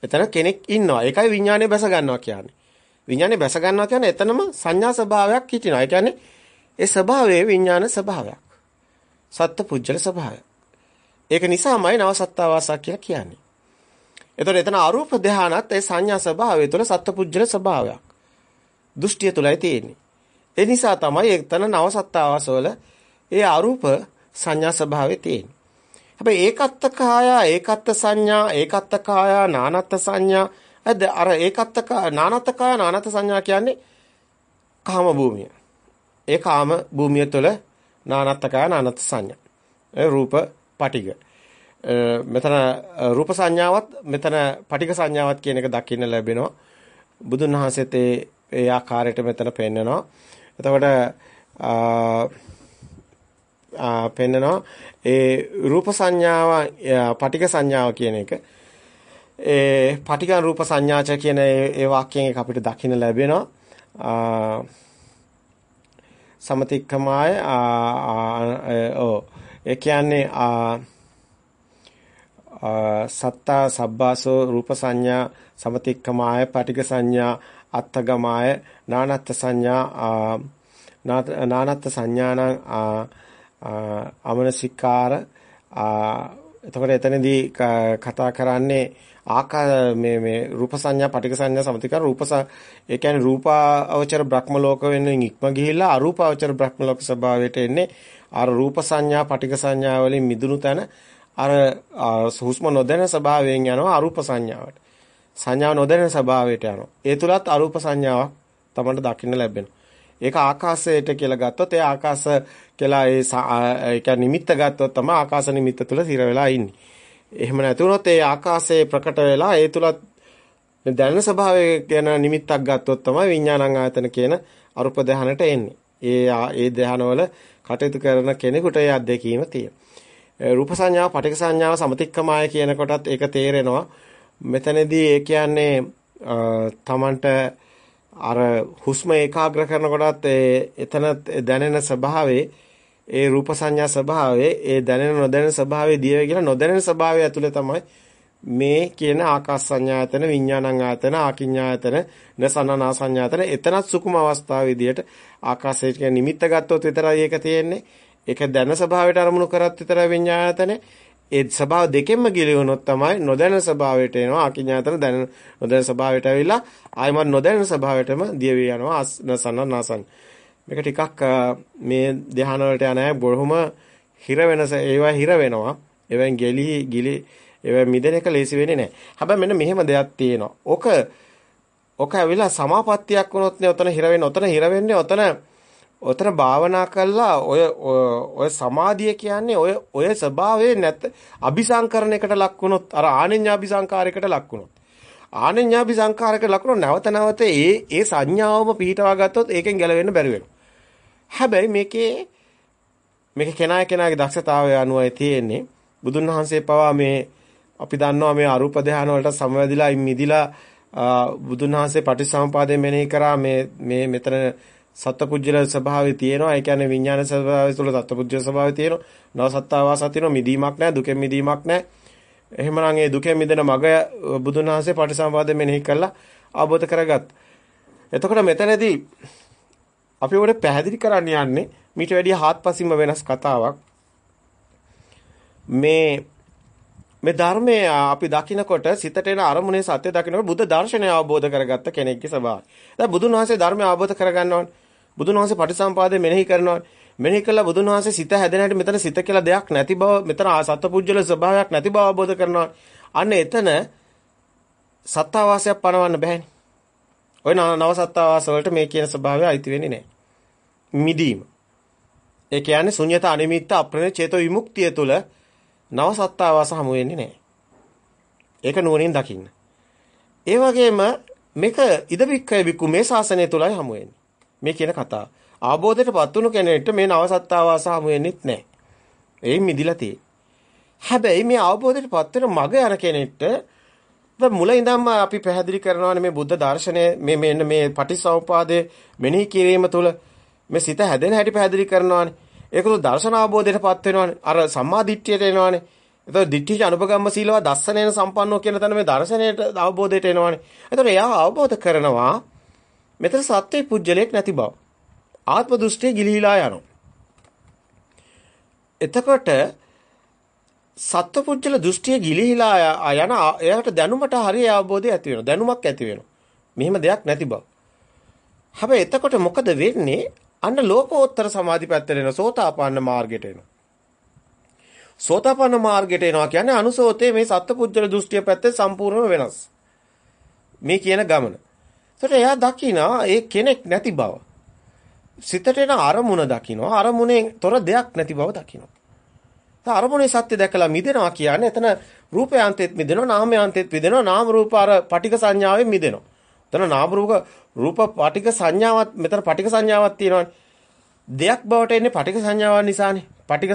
එතන කෙනෙක් ඉන්නවා. ඒකයි විඥානය බැස ගන්නවා කියන්නේ. විඥානය බැස ගන්නවා කියන්නේ එතනම සංඥා ස්වභාවයක් හිටිනවා. ඒ කියන්නේ ඒ ස්වභාවයේ විඥාන ස්වභාවයක්. සත්ත්ව පුජ්‍යල ස්වභාවය. ඒක නිසාමයි නවසත්තාවාසක් කියලා කියන්නේ. එතකොට එතන අරූප ධානත් ඒ සංඥා ස්වභාවය තුළ සත්පුජ්‍යල ස්වභාවයක්. දෘෂ්ටිය තුලයි තියෙන්නේ. ඒ නිසා තමයි එතන නවසත්තාවාසවල ඒ අරූප සංඥා ස්වභාවය තියෙන්නේ. හැබැයි ඒකත්ත කාය ඒකත්ත සංඥා ඒකත්ත කාය නානත්ත සංඥා අද අර ඒකත්ත නානත්ත කාය නානත්ත සංඥා කියන්නේ කාම භූමිය. ඒ කාම භූමිය තුළ නානත්ත කාය නානත්ත සංඥා. ඒ රූප පටිග. මෙතන රූප සංඥාවත් මෙතන පටික සංඥාවත් කියන එක දකින්න ලැබෙනවා. බුදුන් වහන්සේත් ඒ ඒ ආකාරයට මෙතන පෙන්නනවා. එතකොට ආ පෙන්නනවා. ඒ රූප සංඥාව පටික සංඥාව කියන එක. ඒ පටික රූප සංඥාච කියන ඒ වාක්‍යයෙන් එක අපිට දකින්න ලැබෙනවා. සමතික්කමාය ඔව්. ඒ කියන්නේ සත්තා සබ්බාසෝ රූප සංඥා සමතික්කමාය පටික සංඥා අත්තගමාය නානත්ත් සංඥා නානත්ත් සංඥානං අමනසිකාර එතකොට එතනදී කතා කරන්නේ ආකා මේ මේ රූප සංඥා පටික සංඥා සමතිකාර රූප ඒ කියන්නේ රූපාවචර බ්‍රහ්ම ලෝක වෙනින් ඉක්ම ගිහිල්ලා අරූපාවචර බ්‍රහ්ම ලෝක ස්වභාවයට එන්නේ අර රූප සංඥා පටික සංඥා වලින් මිදුණු තැන අර හුස්ම නොදැන ස්වභාවයෙන් යනවා අරූප සංඥාවට. සංඥාව නොදැන ස්වභාවයට යනවා. ඒ තුලත් අරූප සංඥාවක් තමයි දකින්න ලැබෙනවා. ඒක ආකාශයට කියලා ගත්තොත් ඒ ආකාශ කියලා ඒ ඒ කියන්නේ නිමිත්ත ගත්තොත් තමයි ආකාශ නිමිත්ත තුල සිර වෙලා ඉන්නේ. එහෙම නැතුනොත් ඒ ආකාශයේ ප්‍රකට වෙලා ඒ තුලත් දැනෙන ස්වභාවය ගැන නිමිත්තක් ගත්තොත් තමයි විඥානං ආයතන කියන අරුප දහනට එන්නේ. ඒ ඒ දහනවල කටයුතු කරන කෙනෙකුට ඒ අත්දැකීම තියෙනවා. රූප සංඥාව පටික සංඥාව සමතික්කමාය කියන කොටත් ඒක තේරෙනවා. මෙතනදී ඒ කියන්නේ තමන්ට අර හුස්ම ඒකාග්‍ර කරනකොටත් එතන දැනෙන ස්වභාවයේ ඒ රූප සංඥා ස්වභාවයේ ඒ දැනෙන නොදැනෙන ස්වභාවයේ දියව කියලා නොදැනෙන ස්වභාවය ඇතුලේ තමයි මේ කියන ආකාශ සංඥායතන විඥානං ආයතන ආකින්ඥායතන නසනනා සංඥායතන එතනත් සුකුම අවස්ථාව විදියට ආකාශයේ කියන නිමිත්ත ගත්තොත් විතරයි ඒක තියෙන්නේ. ඒක දැන ස්වභාවයට අරමුණු කරත් විතරයි විඥායතන ඒ ස්වභාව දෙකෙන්ම ගිලිහුනොත් තමයි නොදැන ස්වභාවයට එනවා ආකින්ඥායතන දැන නොදැන ස්වභාවයට ඇවිල්ලා ආයමත් නොදැන ස්වභාවයටම දියවි යනවා නසනනා නාසං මේක ටිකක් මේ ධ්‍යාන වලට යන අය බොහොම හිර වෙනස ඒවා හිර වෙනවා. ඒවෙන් ගෙලි ගිලි ඒවා මිදෙන එක ලේසි වෙන්නේ නැහැ. හැබැයි මෙන්න මෙහෙම දෙයක් තියෙනවා. ඔක ඔක ඇවිල්ලා සමාපත්තියක් වුණොත් නේ ඔතන හිර වෙන්නේ. ඔතන හිර වෙන්නේ ඔතන ඔතන භාවනා කළා ඔය ඔය සමාධිය කියන්නේ ඔය ඔය ස්වභාවයේ නැත් අபிසංකරණයකට ලක් වුණොත් අර ආනෙඤ්ඤාபிසංකාරයකට ලක් වුණොත්. ආනෙඤ්ඤාபிසංකාරයකට ලක් වුණොත් නැවත නැවත ඒ ඒ සංඥාවම පිහිටවා ගත්තොත් ඒකෙන් ගැලවෙන්න බැරි හැබැයි මේකේ මේක කෙනා කෙනාගේ දක්ෂතාවය අනුවයි තියෙන්නේ. බුදුන් වහන්සේ පවා මේ අපි දන්නවා මේ අරූප ධානය වලට සමවැදිලා මිදිලා බුදුන් වහන්සේ පටිසමුපාදයෙන් මෙනෙහි කරා මේ මේ මෙතන සත්පුජ්‍යල ස්වභාවය තියෙනවා. ඒ කියන්නේ විඥාන ස්වභාවය තුළ සත්පුජ්‍යල ස්වභාවය තියෙනවා. නව සත්තාවාස තියෙනවා. මිදීමක් නැහැ, දුකෙන් මිදීමක් නැහැ. එහෙමනම් ඒ දුකෙන් මිදෙන මග බුදුන් වහන්සේ පටිසමුපාදයෙන් මෙනෙහි කළා අවබෝධ කරගත්. එතකොට මෙතනදී අපි උඩ පැහැදිලි කරන්න යන්නේ මීට වැඩිය හාත්පසින්ම වෙනස් කතාවක්. මේ මේ ධර්මයේ අපි දකිනකොට සිතට එන අරමුණේ සත්‍ය දකිනකොට බුද්ධ දර්ශනය අවබෝධ කරගත්ත කෙනෙක්ගේ ස්වභාවය. දැන් බුදුන් වහන්සේ ධර්මය අවබෝධ කරගන්නවනේ. බුදුන් වහන්සේ පටිසම්පාදේ මෙනෙහි කරනවනේ. මෙනෙහි කළා බුදුන් වහන්සේ සිත හැදෙන හැටි මෙතන සිත කියලා දෙයක් නැති බව මෙතන සත්පුජ්‍යල ස්වභාවයක් නැති බව අවබෝධ කරනවා. අන්න එතන සත්තාවාසයක් පනවන්න බෑනේ. ওই නව සත්තාවාස වලට මේ කියන ස්වභාවය අයිති වෙන්නේ නැහැ. මිදීම. ඒ කියන්නේ ශුන්‍යත අනිමිත්ත අප්‍රණේ චේතෝ විමුක්තිය තුළ නව සත්තාවාස හමු වෙන්නේ නැහැ. ඒක නුවණින් දකින්න. ඒ වගේම මේක ඉදබික්කය විකු මේ ශාසනය තුලයි හමු වෙන්නේ. මේ කියන කතාව. ආબોධයටපත් වුණු කෙනෙක්ට මේ නව සත්තාවාස හමු වෙන්නේත් නැහැ. ඒ මිදිලා තියෙන්නේ. හැබැයි මේ අවබෝධයටපත් වෙන මග යන කෙනෙක්ට දැන් මුල ඉඳන්ම අපි පැහැදිලි කරනවානේ මේ බුද්ධ දර්ශනය මේ මෙන්න මේ පටිසමුපාදයේ මෙනෙහි කිරීම තුළ මේ සිත හැදෙන හැටි පැහැදිලි කරනවානේ. ඒකලු දර්ශන අවබෝධයටපත් වෙනවානේ. අර සම්මා දිට්ඨියට එනවානේ. එතකොට දිට්ඨිච අනුපගම්ම සීලවා දස්සනේන සම්පන්නෝ කියන තැන මේ දර්ශනයට අවබෝධයට එනවානේ. එතකොට එයා අවබෝධ කරනවා මෙතන සත්‍ය පුජ්‍යලයක් නැති බව. ආත්ම දෘෂ්ටිය ගිලිහිලා යනවා. එතකොට සත්පුජ්‍යල දෘෂ්ටිය ගිලිහිලා යන එයාට දැනුමට හරිය අවබෝධය ඇති වෙනවා. දැනුමක් ඇති වෙනවා. මෙහෙම දෙයක් නැති බව. හැබැයි එතකොට මොකද වෙන්නේ? අන්න ලෝකෝත්තර සමාධි පැත්තට එන සෝතාපන්න මාර්ගයට එනවා. සෝතාපන්න මාර්ගයට එනවා කියන්නේ අනුසෝතේ මේ සත්පුජ්‍යල දෘෂ්ටිය පැත්තේ සම්පූර්ණම වෙනස්. මේ කියන ගමන. ඒකට එයා දකිනා ඒ කෙනෙක් නැති බව. සිතට එන අරමුණ දකිනවා. අරමුණෙන් තොර දෙයක් නැති බව දකිනවා. අරමුණේ සත්‍ය දැකලා මිදෙනවා කියන්නේ එතන රූපයන්තෙත් මිදෙනවා නාමයන්තෙත් මිදෙනවා නාම රූප අර පටික සංඥාවෙන් මිදෙනවා. එතන නාම රූප රූප පටික සංඥාවක් මෙතන පටික සංඥාවක් තියෙනවානේ. දෙයක් බවට එන්නේ පටික සංඥාවක් නිසානේ. පටික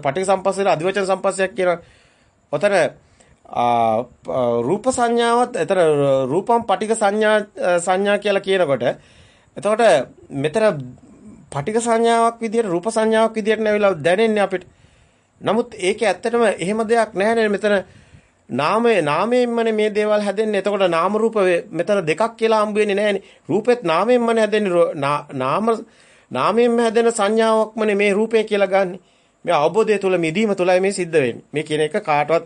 පටික සම්පස්සේ අධිවචන සම්පස්සයක් කියනවා. ඔතන රූප සංඥාවත් එතන රූපම් පටික සංඥා සංඥා කියලා කියනකොට එතකොට මෙතන පටික සංඥාවක් විදියට රූප සංඥාවක් විදියට නැවිලා දැනෙන්නේ අපිට. නමුත් ඒකේ ඇත්තටම එහෙම දෙයක් නැහැ මෙතන නාමයේ නාමයෙන්මනේ මේ දේවල් හැදෙන්නේ. එතකොට නාම රූප මෙතන දෙකක් කියලා හම්බ වෙන්නේ නැහැනේ. රූපෙත් නාමයෙන්මනේ හැදෙන්නේ. නාම නාමයෙන්ම හැදෙන සංඥාවක්මනේ මේ රූපය කියලා ගන්නෙ. මේ අවබෝධය තුළ මිදීම තුළයි මේ සිද්ධ වෙන්නේ. මේ කියන එක කාටවත්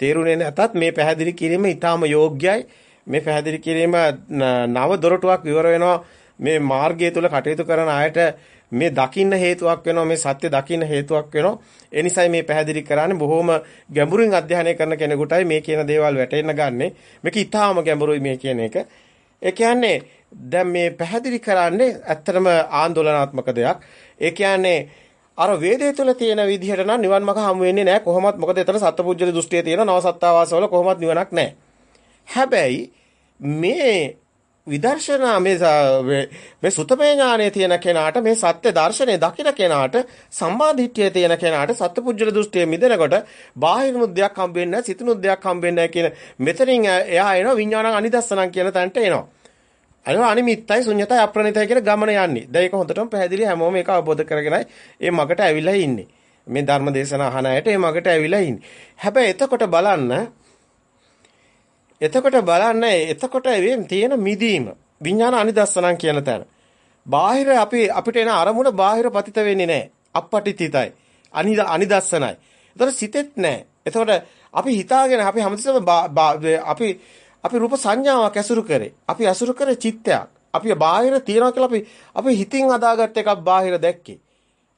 තේරුනේ නැතත් මේ පැහැදිලි කිරීම ඊටාම යෝග්‍යයි. මේ පැහැදිලි කිරීම නව දොරටුවක් විවර වෙනවා. මේ මාර්ගය තුළ කටයුතු කරන අයට මේ දකින්න හේතුවක් වෙනවා මේ සත්‍ය දකින්න හේතුවක් වෙනවා. ඒ නිසයි මේ පැහැදිලි කරන්නේ. බොහොම ගැඹුරින් අධ්‍යයනය කරන කෙනෙකුටයි මේ කියන දේවල් වැටෙන්න ගන්නෙ. මේක ඊටාම ගැඹුරුයි මේ කියන එක. ඒ කියන්නේ දැන් මේ පැහැදිලි කරන්නේ ඇත්තටම ආందోලනාත්මක දෙයක්. ඒ කියන්නේ අර වේදේ තුල තියෙන විදිහට නම් නිවන් මඟ හමු වෙන්නේ නැහැ කොහොමත් මොකද එතන සත්පුජ්‍යල දෘෂ්ටියේ තියෙන නවසත්තාවාසවල කොහොමත් නිවනක් නැහැ හැබැයි මේ විදර්ශනා මේ මේ සුතමේ ඥානයේ තියෙන කෙනාට මේ සත්‍ය දර්ශනය දකින කෙනාට සම්මාදිට්ඨිය තියෙන කෙනාට සත්පුජ්‍යල දෘෂ්ටිය මිදෙනකොට බාහිර මුද්දයක් හම්බෙන්නේ නැහැ සිතුණු දෙයක් හම්බෙන්නේ නැහැ කියන මෙතනින් එයා එනවා විඥානං අනිදස්සනං කියන තැනට එනවා. අනිව අනිමිත්තයි ශුන්‍යතයි අප්‍රණිතයි කියන ගමන යන්නේ. දැන් ඒක හොඳටම පැහැදිලි හැමෝම ඒක අවබෝධ කරගෙනයි මේ මගට ඇවිල්ලා ඉන්නේ. මේ ධර්ම දේශන අහන අයට මේ මගට ඇවිල්ලා ඉන්නේ. හැබැයි එතකොට බලන්න එතකොට බලන්න එතකොට මේ තියෙන මිදීම විඥාන අනිදස්සනං කියන තැන. බාහිර අපි අපිට එන අරමුණ බාහිර පතිත වෙන්නේ නැහැ. අපපටිතිතයි. අනිද අනිදස්සනයි. එතකොට සිතෙත් නැහැ. එතකොට අපි හිතාගෙන අපි හැමතිස්සම අපි අපි රූප සංඥාවක් ඇසුරු කරේ. අපි ඇසුරු කරේ චිත්තයක්. අපි බාහිර තියනවා කියලා අපි අපි හිතින් හදාගත්ත එකක් බාහිර දැක්කේ.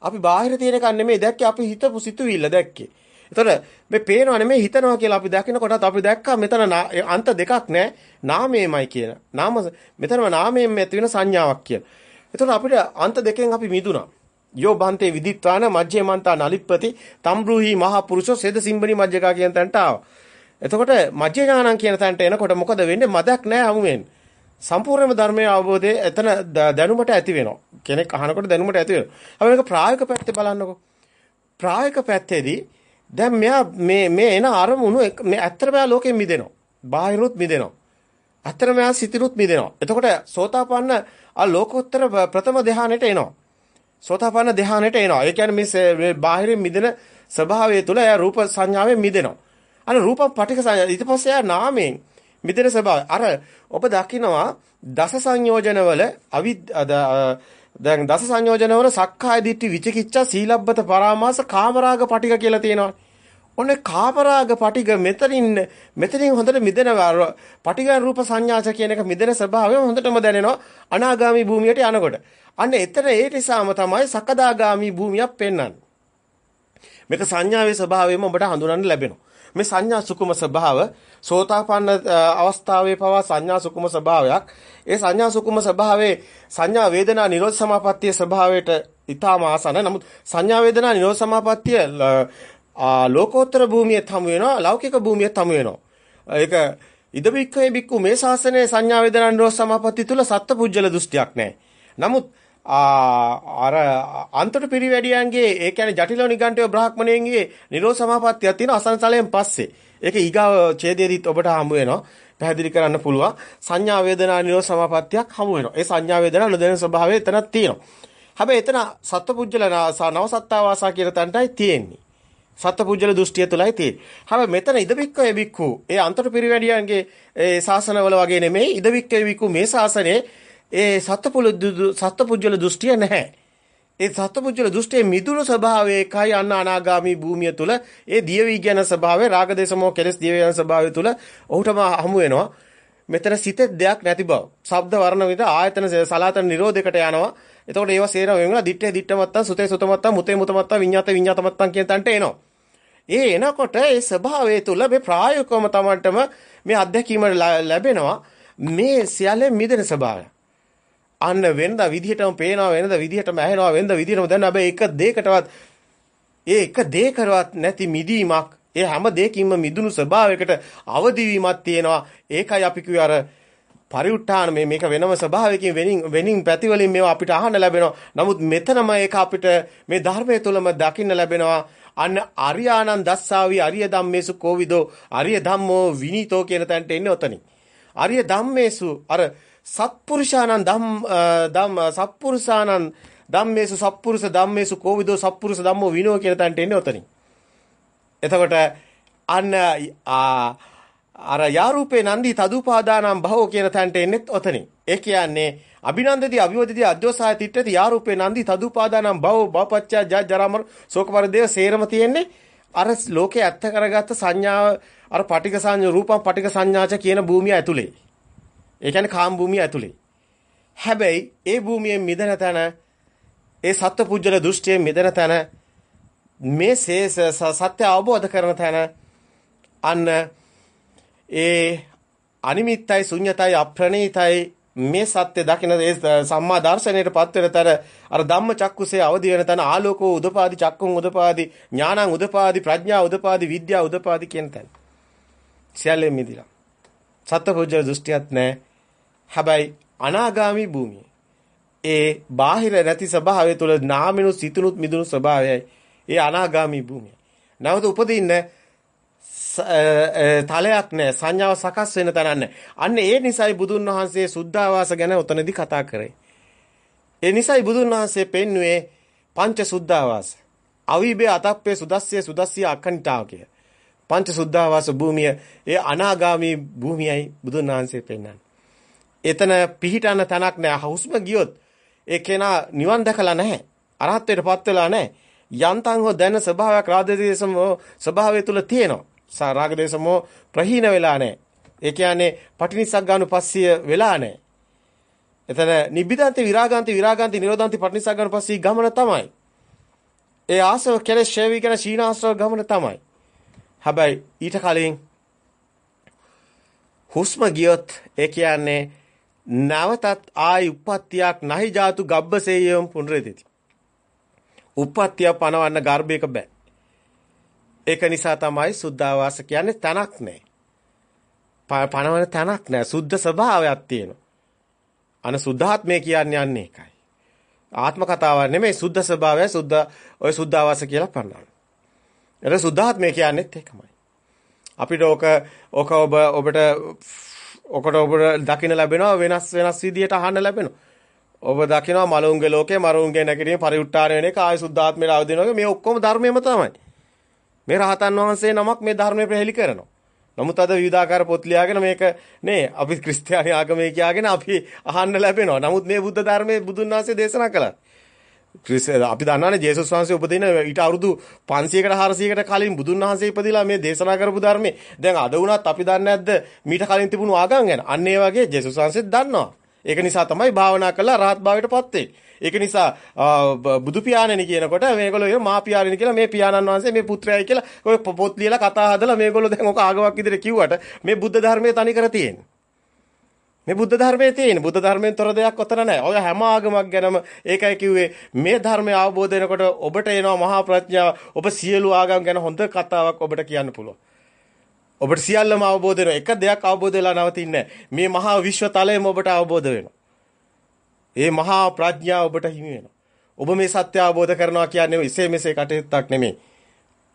අපි බාහිර තියෙන එකක් නෙමෙයි දැක්කේ අපි හිතපු සිතුවිල්ල දැක්කේ. එතකොට මේ පේනව නෙමෙයි හිතනවා කියලා අපි දකිනකොටත් අපි දැක්කා මෙතන අන්ත දෙකක් නැහැ. නාමයමයි කියන. නාම මෙතනම නාමයෙන් ඇති වෙන සංඥාවක් කියලා. එතකොට අපිට අන්ත දෙකෙන් අපි මිදුණා. යෝ බන්තේ විදිත්වාන මජ්ජේ මන්තා නලිප්පති තම්බ්‍රුහි මහා පුරුෂෝ සෙද සිම්බනි මජ්ජකා කියන තැනට ආවා. එතකොට මජ්ජේ ඥානං කියන තැනට එනකොට මොකද වෙන්නේ? මදක් නැහැ හමුවෙන්. සම්පූර්ණම ධර්මයේ අවබෝධය එතන දැනුමට ඇති වෙනවා. කෙනෙක් අහනකොට දැනුමට ඇති වෙනවා. අපි මේක ප්‍රායෝගික පැත්තේ බලන්නකෝ. ප්‍රායෝගික පැත්තේදී දැන් මෙයා මේ මේ එන අරමුණු මේ ඇත්තට මෙයා ලෝකෙන් මිදෙනවා. බාහිරුත් මිදෙනවා. ඇත්තට මෙයා සිතිනුත් මිදෙනවා. එතකොට සෝතාපන්න ආ ලෝකෝත්තර ප්‍රථම ධානයට එනවා. සෝතාපන්න ධානයට එනවා. ඒ කියන්නේ මේ බාහිරින් මිදෙන ස්වභාවය තුළ එයා රූප සංඥාවෙන් මිදෙනවා. අර රූප පටික සංඥා ඊට පස්සේ එයා නාමයෙන් මිදෙන ස්වභාවය. අර ඔබ දකිනවා දස සංයෝජනවල අවි දැන් දස සංයෝජනවල සක්කාය දිට්ඨි විචිකිච්ඡා සීලබ්බත පරාමාස කාමරාග පටික කියලා තියෙනවා. ඔන්නේ කාමරාග පටික මෙතනින් මෙතනින් හොඳට මිදෙනවා. පටිඝ රූප සංඥාස කියන එක මිදෙන ස්වභාවය හොඳටම දැනෙනවා අනාගාමි භූමියට යනකොට. අන්න එතන ඒ නිසාම තමයි සකදාගාමි භූමියක් පෙන්වන්නේ. මේක සංඥාවේ ස්වභාවයම ඔබට හඳුනන්න ලැබෙනවා. මේ සංඥා සුකුම ස්වභාව සෝතාපන්න අවස්ථාවේ පවා සංඥා සුකුම ස්වභාවයක්. ඒ සංඥා සුකුම ස්වභාවයේ සංඥා වේදනා නිරෝධ සමාපත්තිය ස්වභාවයට ඊටාම ආසන. නමුත් සංඥා වේදනා නිරෝධ සමාපත්තිය ලෝකෝත්තර භූමියත් හමු වෙනවා, ලෞකික භූමියත් හමු වෙනවා. ඒක ඉදබික්කේ බික්කු මේ ශාසනයේ සංඥා වේදනා නිරෝධ සමාපත්තිය තුල සත්පුජ්‍යල දෘෂ්ටියක් නැහැ. නමුත් අර අන්තර පිරිවැඩියන්ගේ ඒ කියන්නේ ජටිල නිගණ්ඨය බ්‍රාහ්මණයන්ගේ නිරෝධ සමාපත්තියක් තියෙන අසංසලයෙන් පස්සේ. ඒක ඊගාව ඡේදයේදීත් ඔබට හමු වෙනවා. පැහැදිලි කරන්න පුළුවන්. සංඥා වේදනා නිරෝධ සමාපත්තියක් හමු වෙනවා. ඒ සංඥා වේදනා නොදැනෙන ස්වභාවය එතනක් තියෙනවා. හැබැයි එතන සත්පුජ්‍යල නවසත්තා වාසා කියන තැනටයි තියෙන්නේ. සත්පුජ්‍යල දෘෂ්ටිය තුලයි තියෙන්නේ. හැබැයි මෙතන ඉදබික්කය බික්කු ඒ අන්තර පිරිවැඩියන්ගේ ඒ ශාසනවල වගේ නෙමෙයි ඉදබික්කය බික්කු මේ ශාසනයේ ඒ සත්පුජ්‍යල දෘෂ්ටිය නැහැ ඒ සත්පුජ්‍යල දෘෂ්ටියේ මිදුණු ස්වභාවය එකයි අන්න අනාගාමී භූමිය තුල ඒ දියවි කියන ස්වභාවය රාගදේශමෝ කෙලස් දියවි යන ස්වභාවය තුල ඔහුටම හමු වෙනවා. මෙතන සිතේ දෙයක් නැති බව. ශබ්ද වර්ණ විද ආයතන සලාතන නිරෝධයකට යනවා. එතකොට ඒවා සේරම වෙනවා දිත්තේ දිත්තමත්තන් සුතේ සුතමත්තන් මුතේ මුතමත්තන් විඤ්ඤාත විඤ්ඤාතමත්තන් කියන තැනට එනවා. ඒ එනකොට ඒ ස්වභාවය තුල මේ ප්‍රායෝගිකවම තමන්ටම මේ අත්දැකීම ලැබෙනවා. මේ සියල්ලෙන් මිදෙන ස්වභාවය. අන්න වෙනද විදිහටම පේනවා වෙනද විදිහටම ඇහෙනවා වෙනද විදිහටම දැන් හැබැයි එක දෙයකටවත් ඒ එක දෙයකටවත් නැති මිදීමක් ඒ හැම දෙයකින්ම මිදුණු ස්වභාවයකට අවදිවීමක් තියෙනවා. ඒකයි අපි කිව්වේ අර පරිඋත්ථාන මේ මේක වෙනම ස්වභාවයකින් වෙනින් වෙනින් පැතිවලින් මේවා අපිට අහන්න ලැබෙනවා. නමුත් මෙතනම ඒක අපිට මේ ධර්මයේ තුලම දකින්න ලැබෙනවා. අන්න අරියානන් දස්සාවි අරිය ධම්මේසු කෝවිදෝ අරිය ධම්මෝ විනීතෝ කියන තැනට එන්නේ ඔතනින්. අරිය ධම්මේසු අර සත්පුරුෂානං ධම් ධම් සත්පුරුෂානං ධම්මේසු සත්පුරුෂ ධම්මේසු කෝවිදෝ සත්පුරුෂ ධම්මෝ විනෝ කියන තැනට එන්නේ ඔතනින්. එතකොට අන්න අර යාරූපේ නන්දි තදුපාදානම් භවෝ කියන තැනට එන්නේත් ඔතනින්. ඒ කියන්නේ අභිනන්දති අභිවදති අද්දෝසාය තිට්ඨති යාරූපේ නන්දි තදුපාදානම් භවෝ භවපච්චා ජා ජරාමර ශෝක පරිදේව සේරම තියෙන්නේ අර ලෝකේ ඇත්ත කරගත්ත සංඥාව අර පටික සංඥා රූපම් පටික සංඥාච කියන භූමිය ඇතුලේ. ඒ කියන්නේ කාම භූමිය ඇතුලේ. හැබැයි ඒ භූමියෙන් මිදෙන තැන ඒ සත්පුජ්‍යල දෘෂ්ටියෙන් මිදෙන තැන මේ සත්‍ය අවබෝධ කරන තැන අන්න ඒ අනිමිත්තයි ශුන්‍යතයි අප්‍රණීතයි මේ සත්‍ය දකින ඒ සම්මා දර්ශනයටපත් වෙන තර අර ධම්ම චක්කුසේ අවදි වෙන තැන ආලෝකෝ උදපාදි චක්කුන් උදපාදි ඥානං උදපාදි ප්‍රඥා උදපාදි විද්‍යා උදපාදි කියන තැන. සියල්ලෙන් මිදිලා. සත්පුජ්‍යල දෘෂ්ටියක් නැහැ හැබැයි අනාගාමි භූමිය. ඒ බාහිර නැති ස්වභාවය තුළ නාමිනු සිතුනුත් මිදුණු ස්වභාවයයි. ඒ අනාගාමි භූමිය. නැවත උපදින්න තලයක් නැහැ සංඥාව සකස් වෙන තැනක් අන්න ඒ නිසයි බුදුන් වහන්සේ සුද්ධාවාස ගැන උතනදී කතා කරේ. ඒ නිසයි බුදුන් වහන්සේ පෙන්වුවේ පංච සුද්ධාවාස. අවිබේ අතප්පේ සුදස්සිය සුදස්සිය අක්කනිටාව කිය. පංච සුද්ධාවාස භූමිය ඒ අනාගාමී භූමියයි බුදුන් වහන්සේ පෙන්වන්නේ. එතන පිහිටන්න තැනක් නැහැ. හුස්ම ගියොත් ඒ කෙනා නිවන් දැකලා නැහැ. අරහත්ත්වයටපත් වෙලා නැහැ. යන්තම් හෝ දැන ස්වභාවයක් රාගදේශම ස්වභාවය තුල තියෙනවා. සා රාගදේශම ප්‍රහීන වෙලා නැහැ. ඒ කියන්නේ පටිනිස්සග්ගානුපස්සිය වෙලා නැහැ. එතන නිබ්බිදාන්ති විරාගාන්ති විරාගාන්ති නිරෝධාන්ති පටිනිස්සග්ගානුපස්සී ගමන තමයි. ඒ ආසව කෙලෙස් ෂේවි කියන ශීනාස්ත්‍රව ගමන තමයි. හැබැයි ඊට කලින් හුස්ම ගියොත් ඒ කියන්නේ නැවතත් ආයි උප්පත්තියක් නැහි ජාතු ගබ්බසේයම් පුනරෙතිති. උප්පත්තිය පනවන්න ගර්භයක බෑ. ඒක නිසා තමයි සුද්ධාවාස කියන්නේ තනක් නෑ. පනවන තනක් නෑ. සුද්ධ ස්වභාවයක් තියෙනවා. අන සුද්ධාත්මය කියන්නේ යන්නේ ඒකයි. ආත්ම කතාවක් නෙමෙයි සුද්ධ ස්වභාවය සුද්ධ ඔය සුද්ධාවාස කියලා පන්නනවා. ඒක සුද්ධාත්මය කියන්නේත් ඒකමයි. අපිට ඕක ඕක ඔබ ඔබට ඔකට ඔබට දකින්න ලැබෙනවා වෙනස් වෙනස් විදියට අහන්න ලැබෙනවා. ඔබ දකිනවා මලුන්ගේ ලෝකේ මරුන්ගේ නැගිටින පරිඋත්තාන වෙන එක ආය සුද්ධාත්මයට අවදි වෙනවා මේ ඔක්කොම ධර්මයේම තමයි. මේ රහතන් වහන්සේ නමක් මේ ධර්මය ප්‍රහෙලි කරනවා. නමුත් අද විවිධාකාර පොත් ලියාගෙන මේක නේ අපි ක්‍රිස්තියානි ආගමේ කියාගෙන අපි අහන්න ලැබෙනවා. නමුත් මේ බුද්ධ ධර්මයේ බුදුන් වහන්සේ දේශනා කළා. අපි දන්නවානේ ජේසුස් වහන්සේ උපදින ඊට අවුරුදු 500කට 400කට කලින් බුදුන් වහන්සේ ඉපදිලා මේ දේශනා කරපු ධර්මයේ. දැන් අද වුණත් අපි දන්නේ නැද්ද? මීට කලින් තිබුණු ආගම් ගැන. අන්න ඒ වගේ ජේසුස් වහන්සේත් දන්නවා. ඒක නිසා තමයි භාවනා කළා රහත් භාවයටපත් වෙන්නේ ඒක නිසා බුදු පියාණනි කියනකොට මේගොල්ලෝ මා පියාණනි කියලා මේ පියාණන් වහන්සේ මේ පුත්‍රයයි කියලා ඔය පොත් ලියලා කතා හදලා මේගොල්ලෝ දැන් ඔක ආගමක් විදිහට කිව්වට මේ බුද්ධ ධර්මයේ තනි කර තියෙන්නේ. මේ බුද්ධ ධර්මයේ තියෙන බුද්ධ ධර්මයෙන් තොර දෙයක් ඔතන නැහැ. ඔය හැම ආගමක් ගැනම ඒකයි කිව්වේ මේ ධර්මය අවබෝධ වෙනකොට ඔබට එනවා මහා ප්‍රඥාව. ඔබ සියලු ආගම් ගැන හොඳ කතාවක් ඔබට කියන්න පුළුවන්. ඔබට සියල්ලම අවබෝධ වෙනවා. එක දෙයක් අවබෝධ වෙලා නවතින්නේ මේ මහා විශ්ව තලයම ඔබට අවබෝධ වෙනවා. ඒ මහා ප්‍රඥාව ඔබට හිමි වෙනවා. ඔබ මේ සත්‍ය අවබෝධ කරනවා කියන්නේ එසේ මෙසේ කටයුත්තක් නෙමෙයි.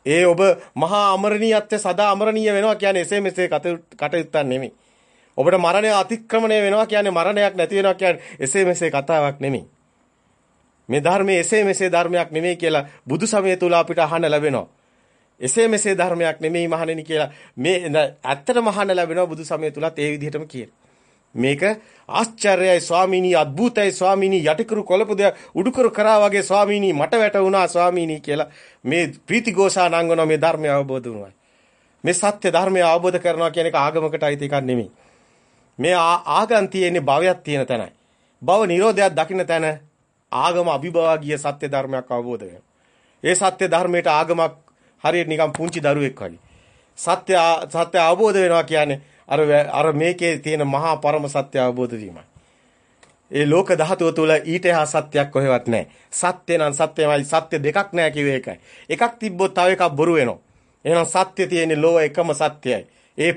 ඒ ඔබ මහා අමරණීයත්වය සදා අමරණීය වෙනවා කියන්නේ එසේ මෙසේ කටයුත්තක් නෙමෙයි. ඔබට මරණය අතික්‍රමණය වෙනවා කියන්නේ මරණයක් නැති වෙනවා කියන්නේ එසේ මෙසේ කතාවක් නෙමෙයි. මේ ධර්මයේ එසේ මෙසේ ධර්මයක් නෙමෙයි කියලා බුදු සමය තුල අපිට අහන්න ලැබෙනවා. එසේ මෙසේ ධර්මයක් නෙමෙයි මහණෙනි කියලා මේ ඇත්තටම අහන්න ලැබෙනවා බුදු සමය තුලත් ඒ විදිහටම කියන. මේක ආශ්චර්යයි ස්වාමීනි අద్භූතයි ස්වාමීනි යටිකුරු කොළපු දෙයක් උඩුකුරු කරා වගේ ස්වාමීනි මට වැටුණා ස්වාමීනි කියලා මේ ප්‍රීතිഘോഷා නංගන මේ ධර්මය අවබෝධ වුණා. මේ සත්‍ය ධර්මය අවබෝධ කරනවා කියන එක ආගමකට අයිති එකක් නෙමෙයි. මේ ආගම් තියෙන්නේ භවයක් තියෙන තැනයි. භව නිරෝධයක් දකින්න තැන ආගම අභිභවාගිය සත්‍ය ධර්මයක් අවබෝධ වෙනවා. ඒ සත්‍ය ධර්මයට ආගමක් හරියට නිකන් පුංචි දරුවෙක් වගේ. සත්‍ය සත්‍ය අවබෝධ වෙනවා කියන්නේ අර අර මේකේ තියෙන මහා පරම සත්‍ය අවබෝධ වීමයි. ඒ ලෝක ධාතුව තුල ඊට එහා සත්‍යයක් කොහෙවත් නැහැ. සත්‍ය නම් සත්‍යමයි සත්‍ය දෙකක් නැහැ කිව්වේ ඒකයි. එකක් තිබ්බොත් තව එකක් බොරු වෙනවා. එහෙනම් සත්‍ය තියෙන්නේ ලෝක එකම සත්‍යයි. ඒ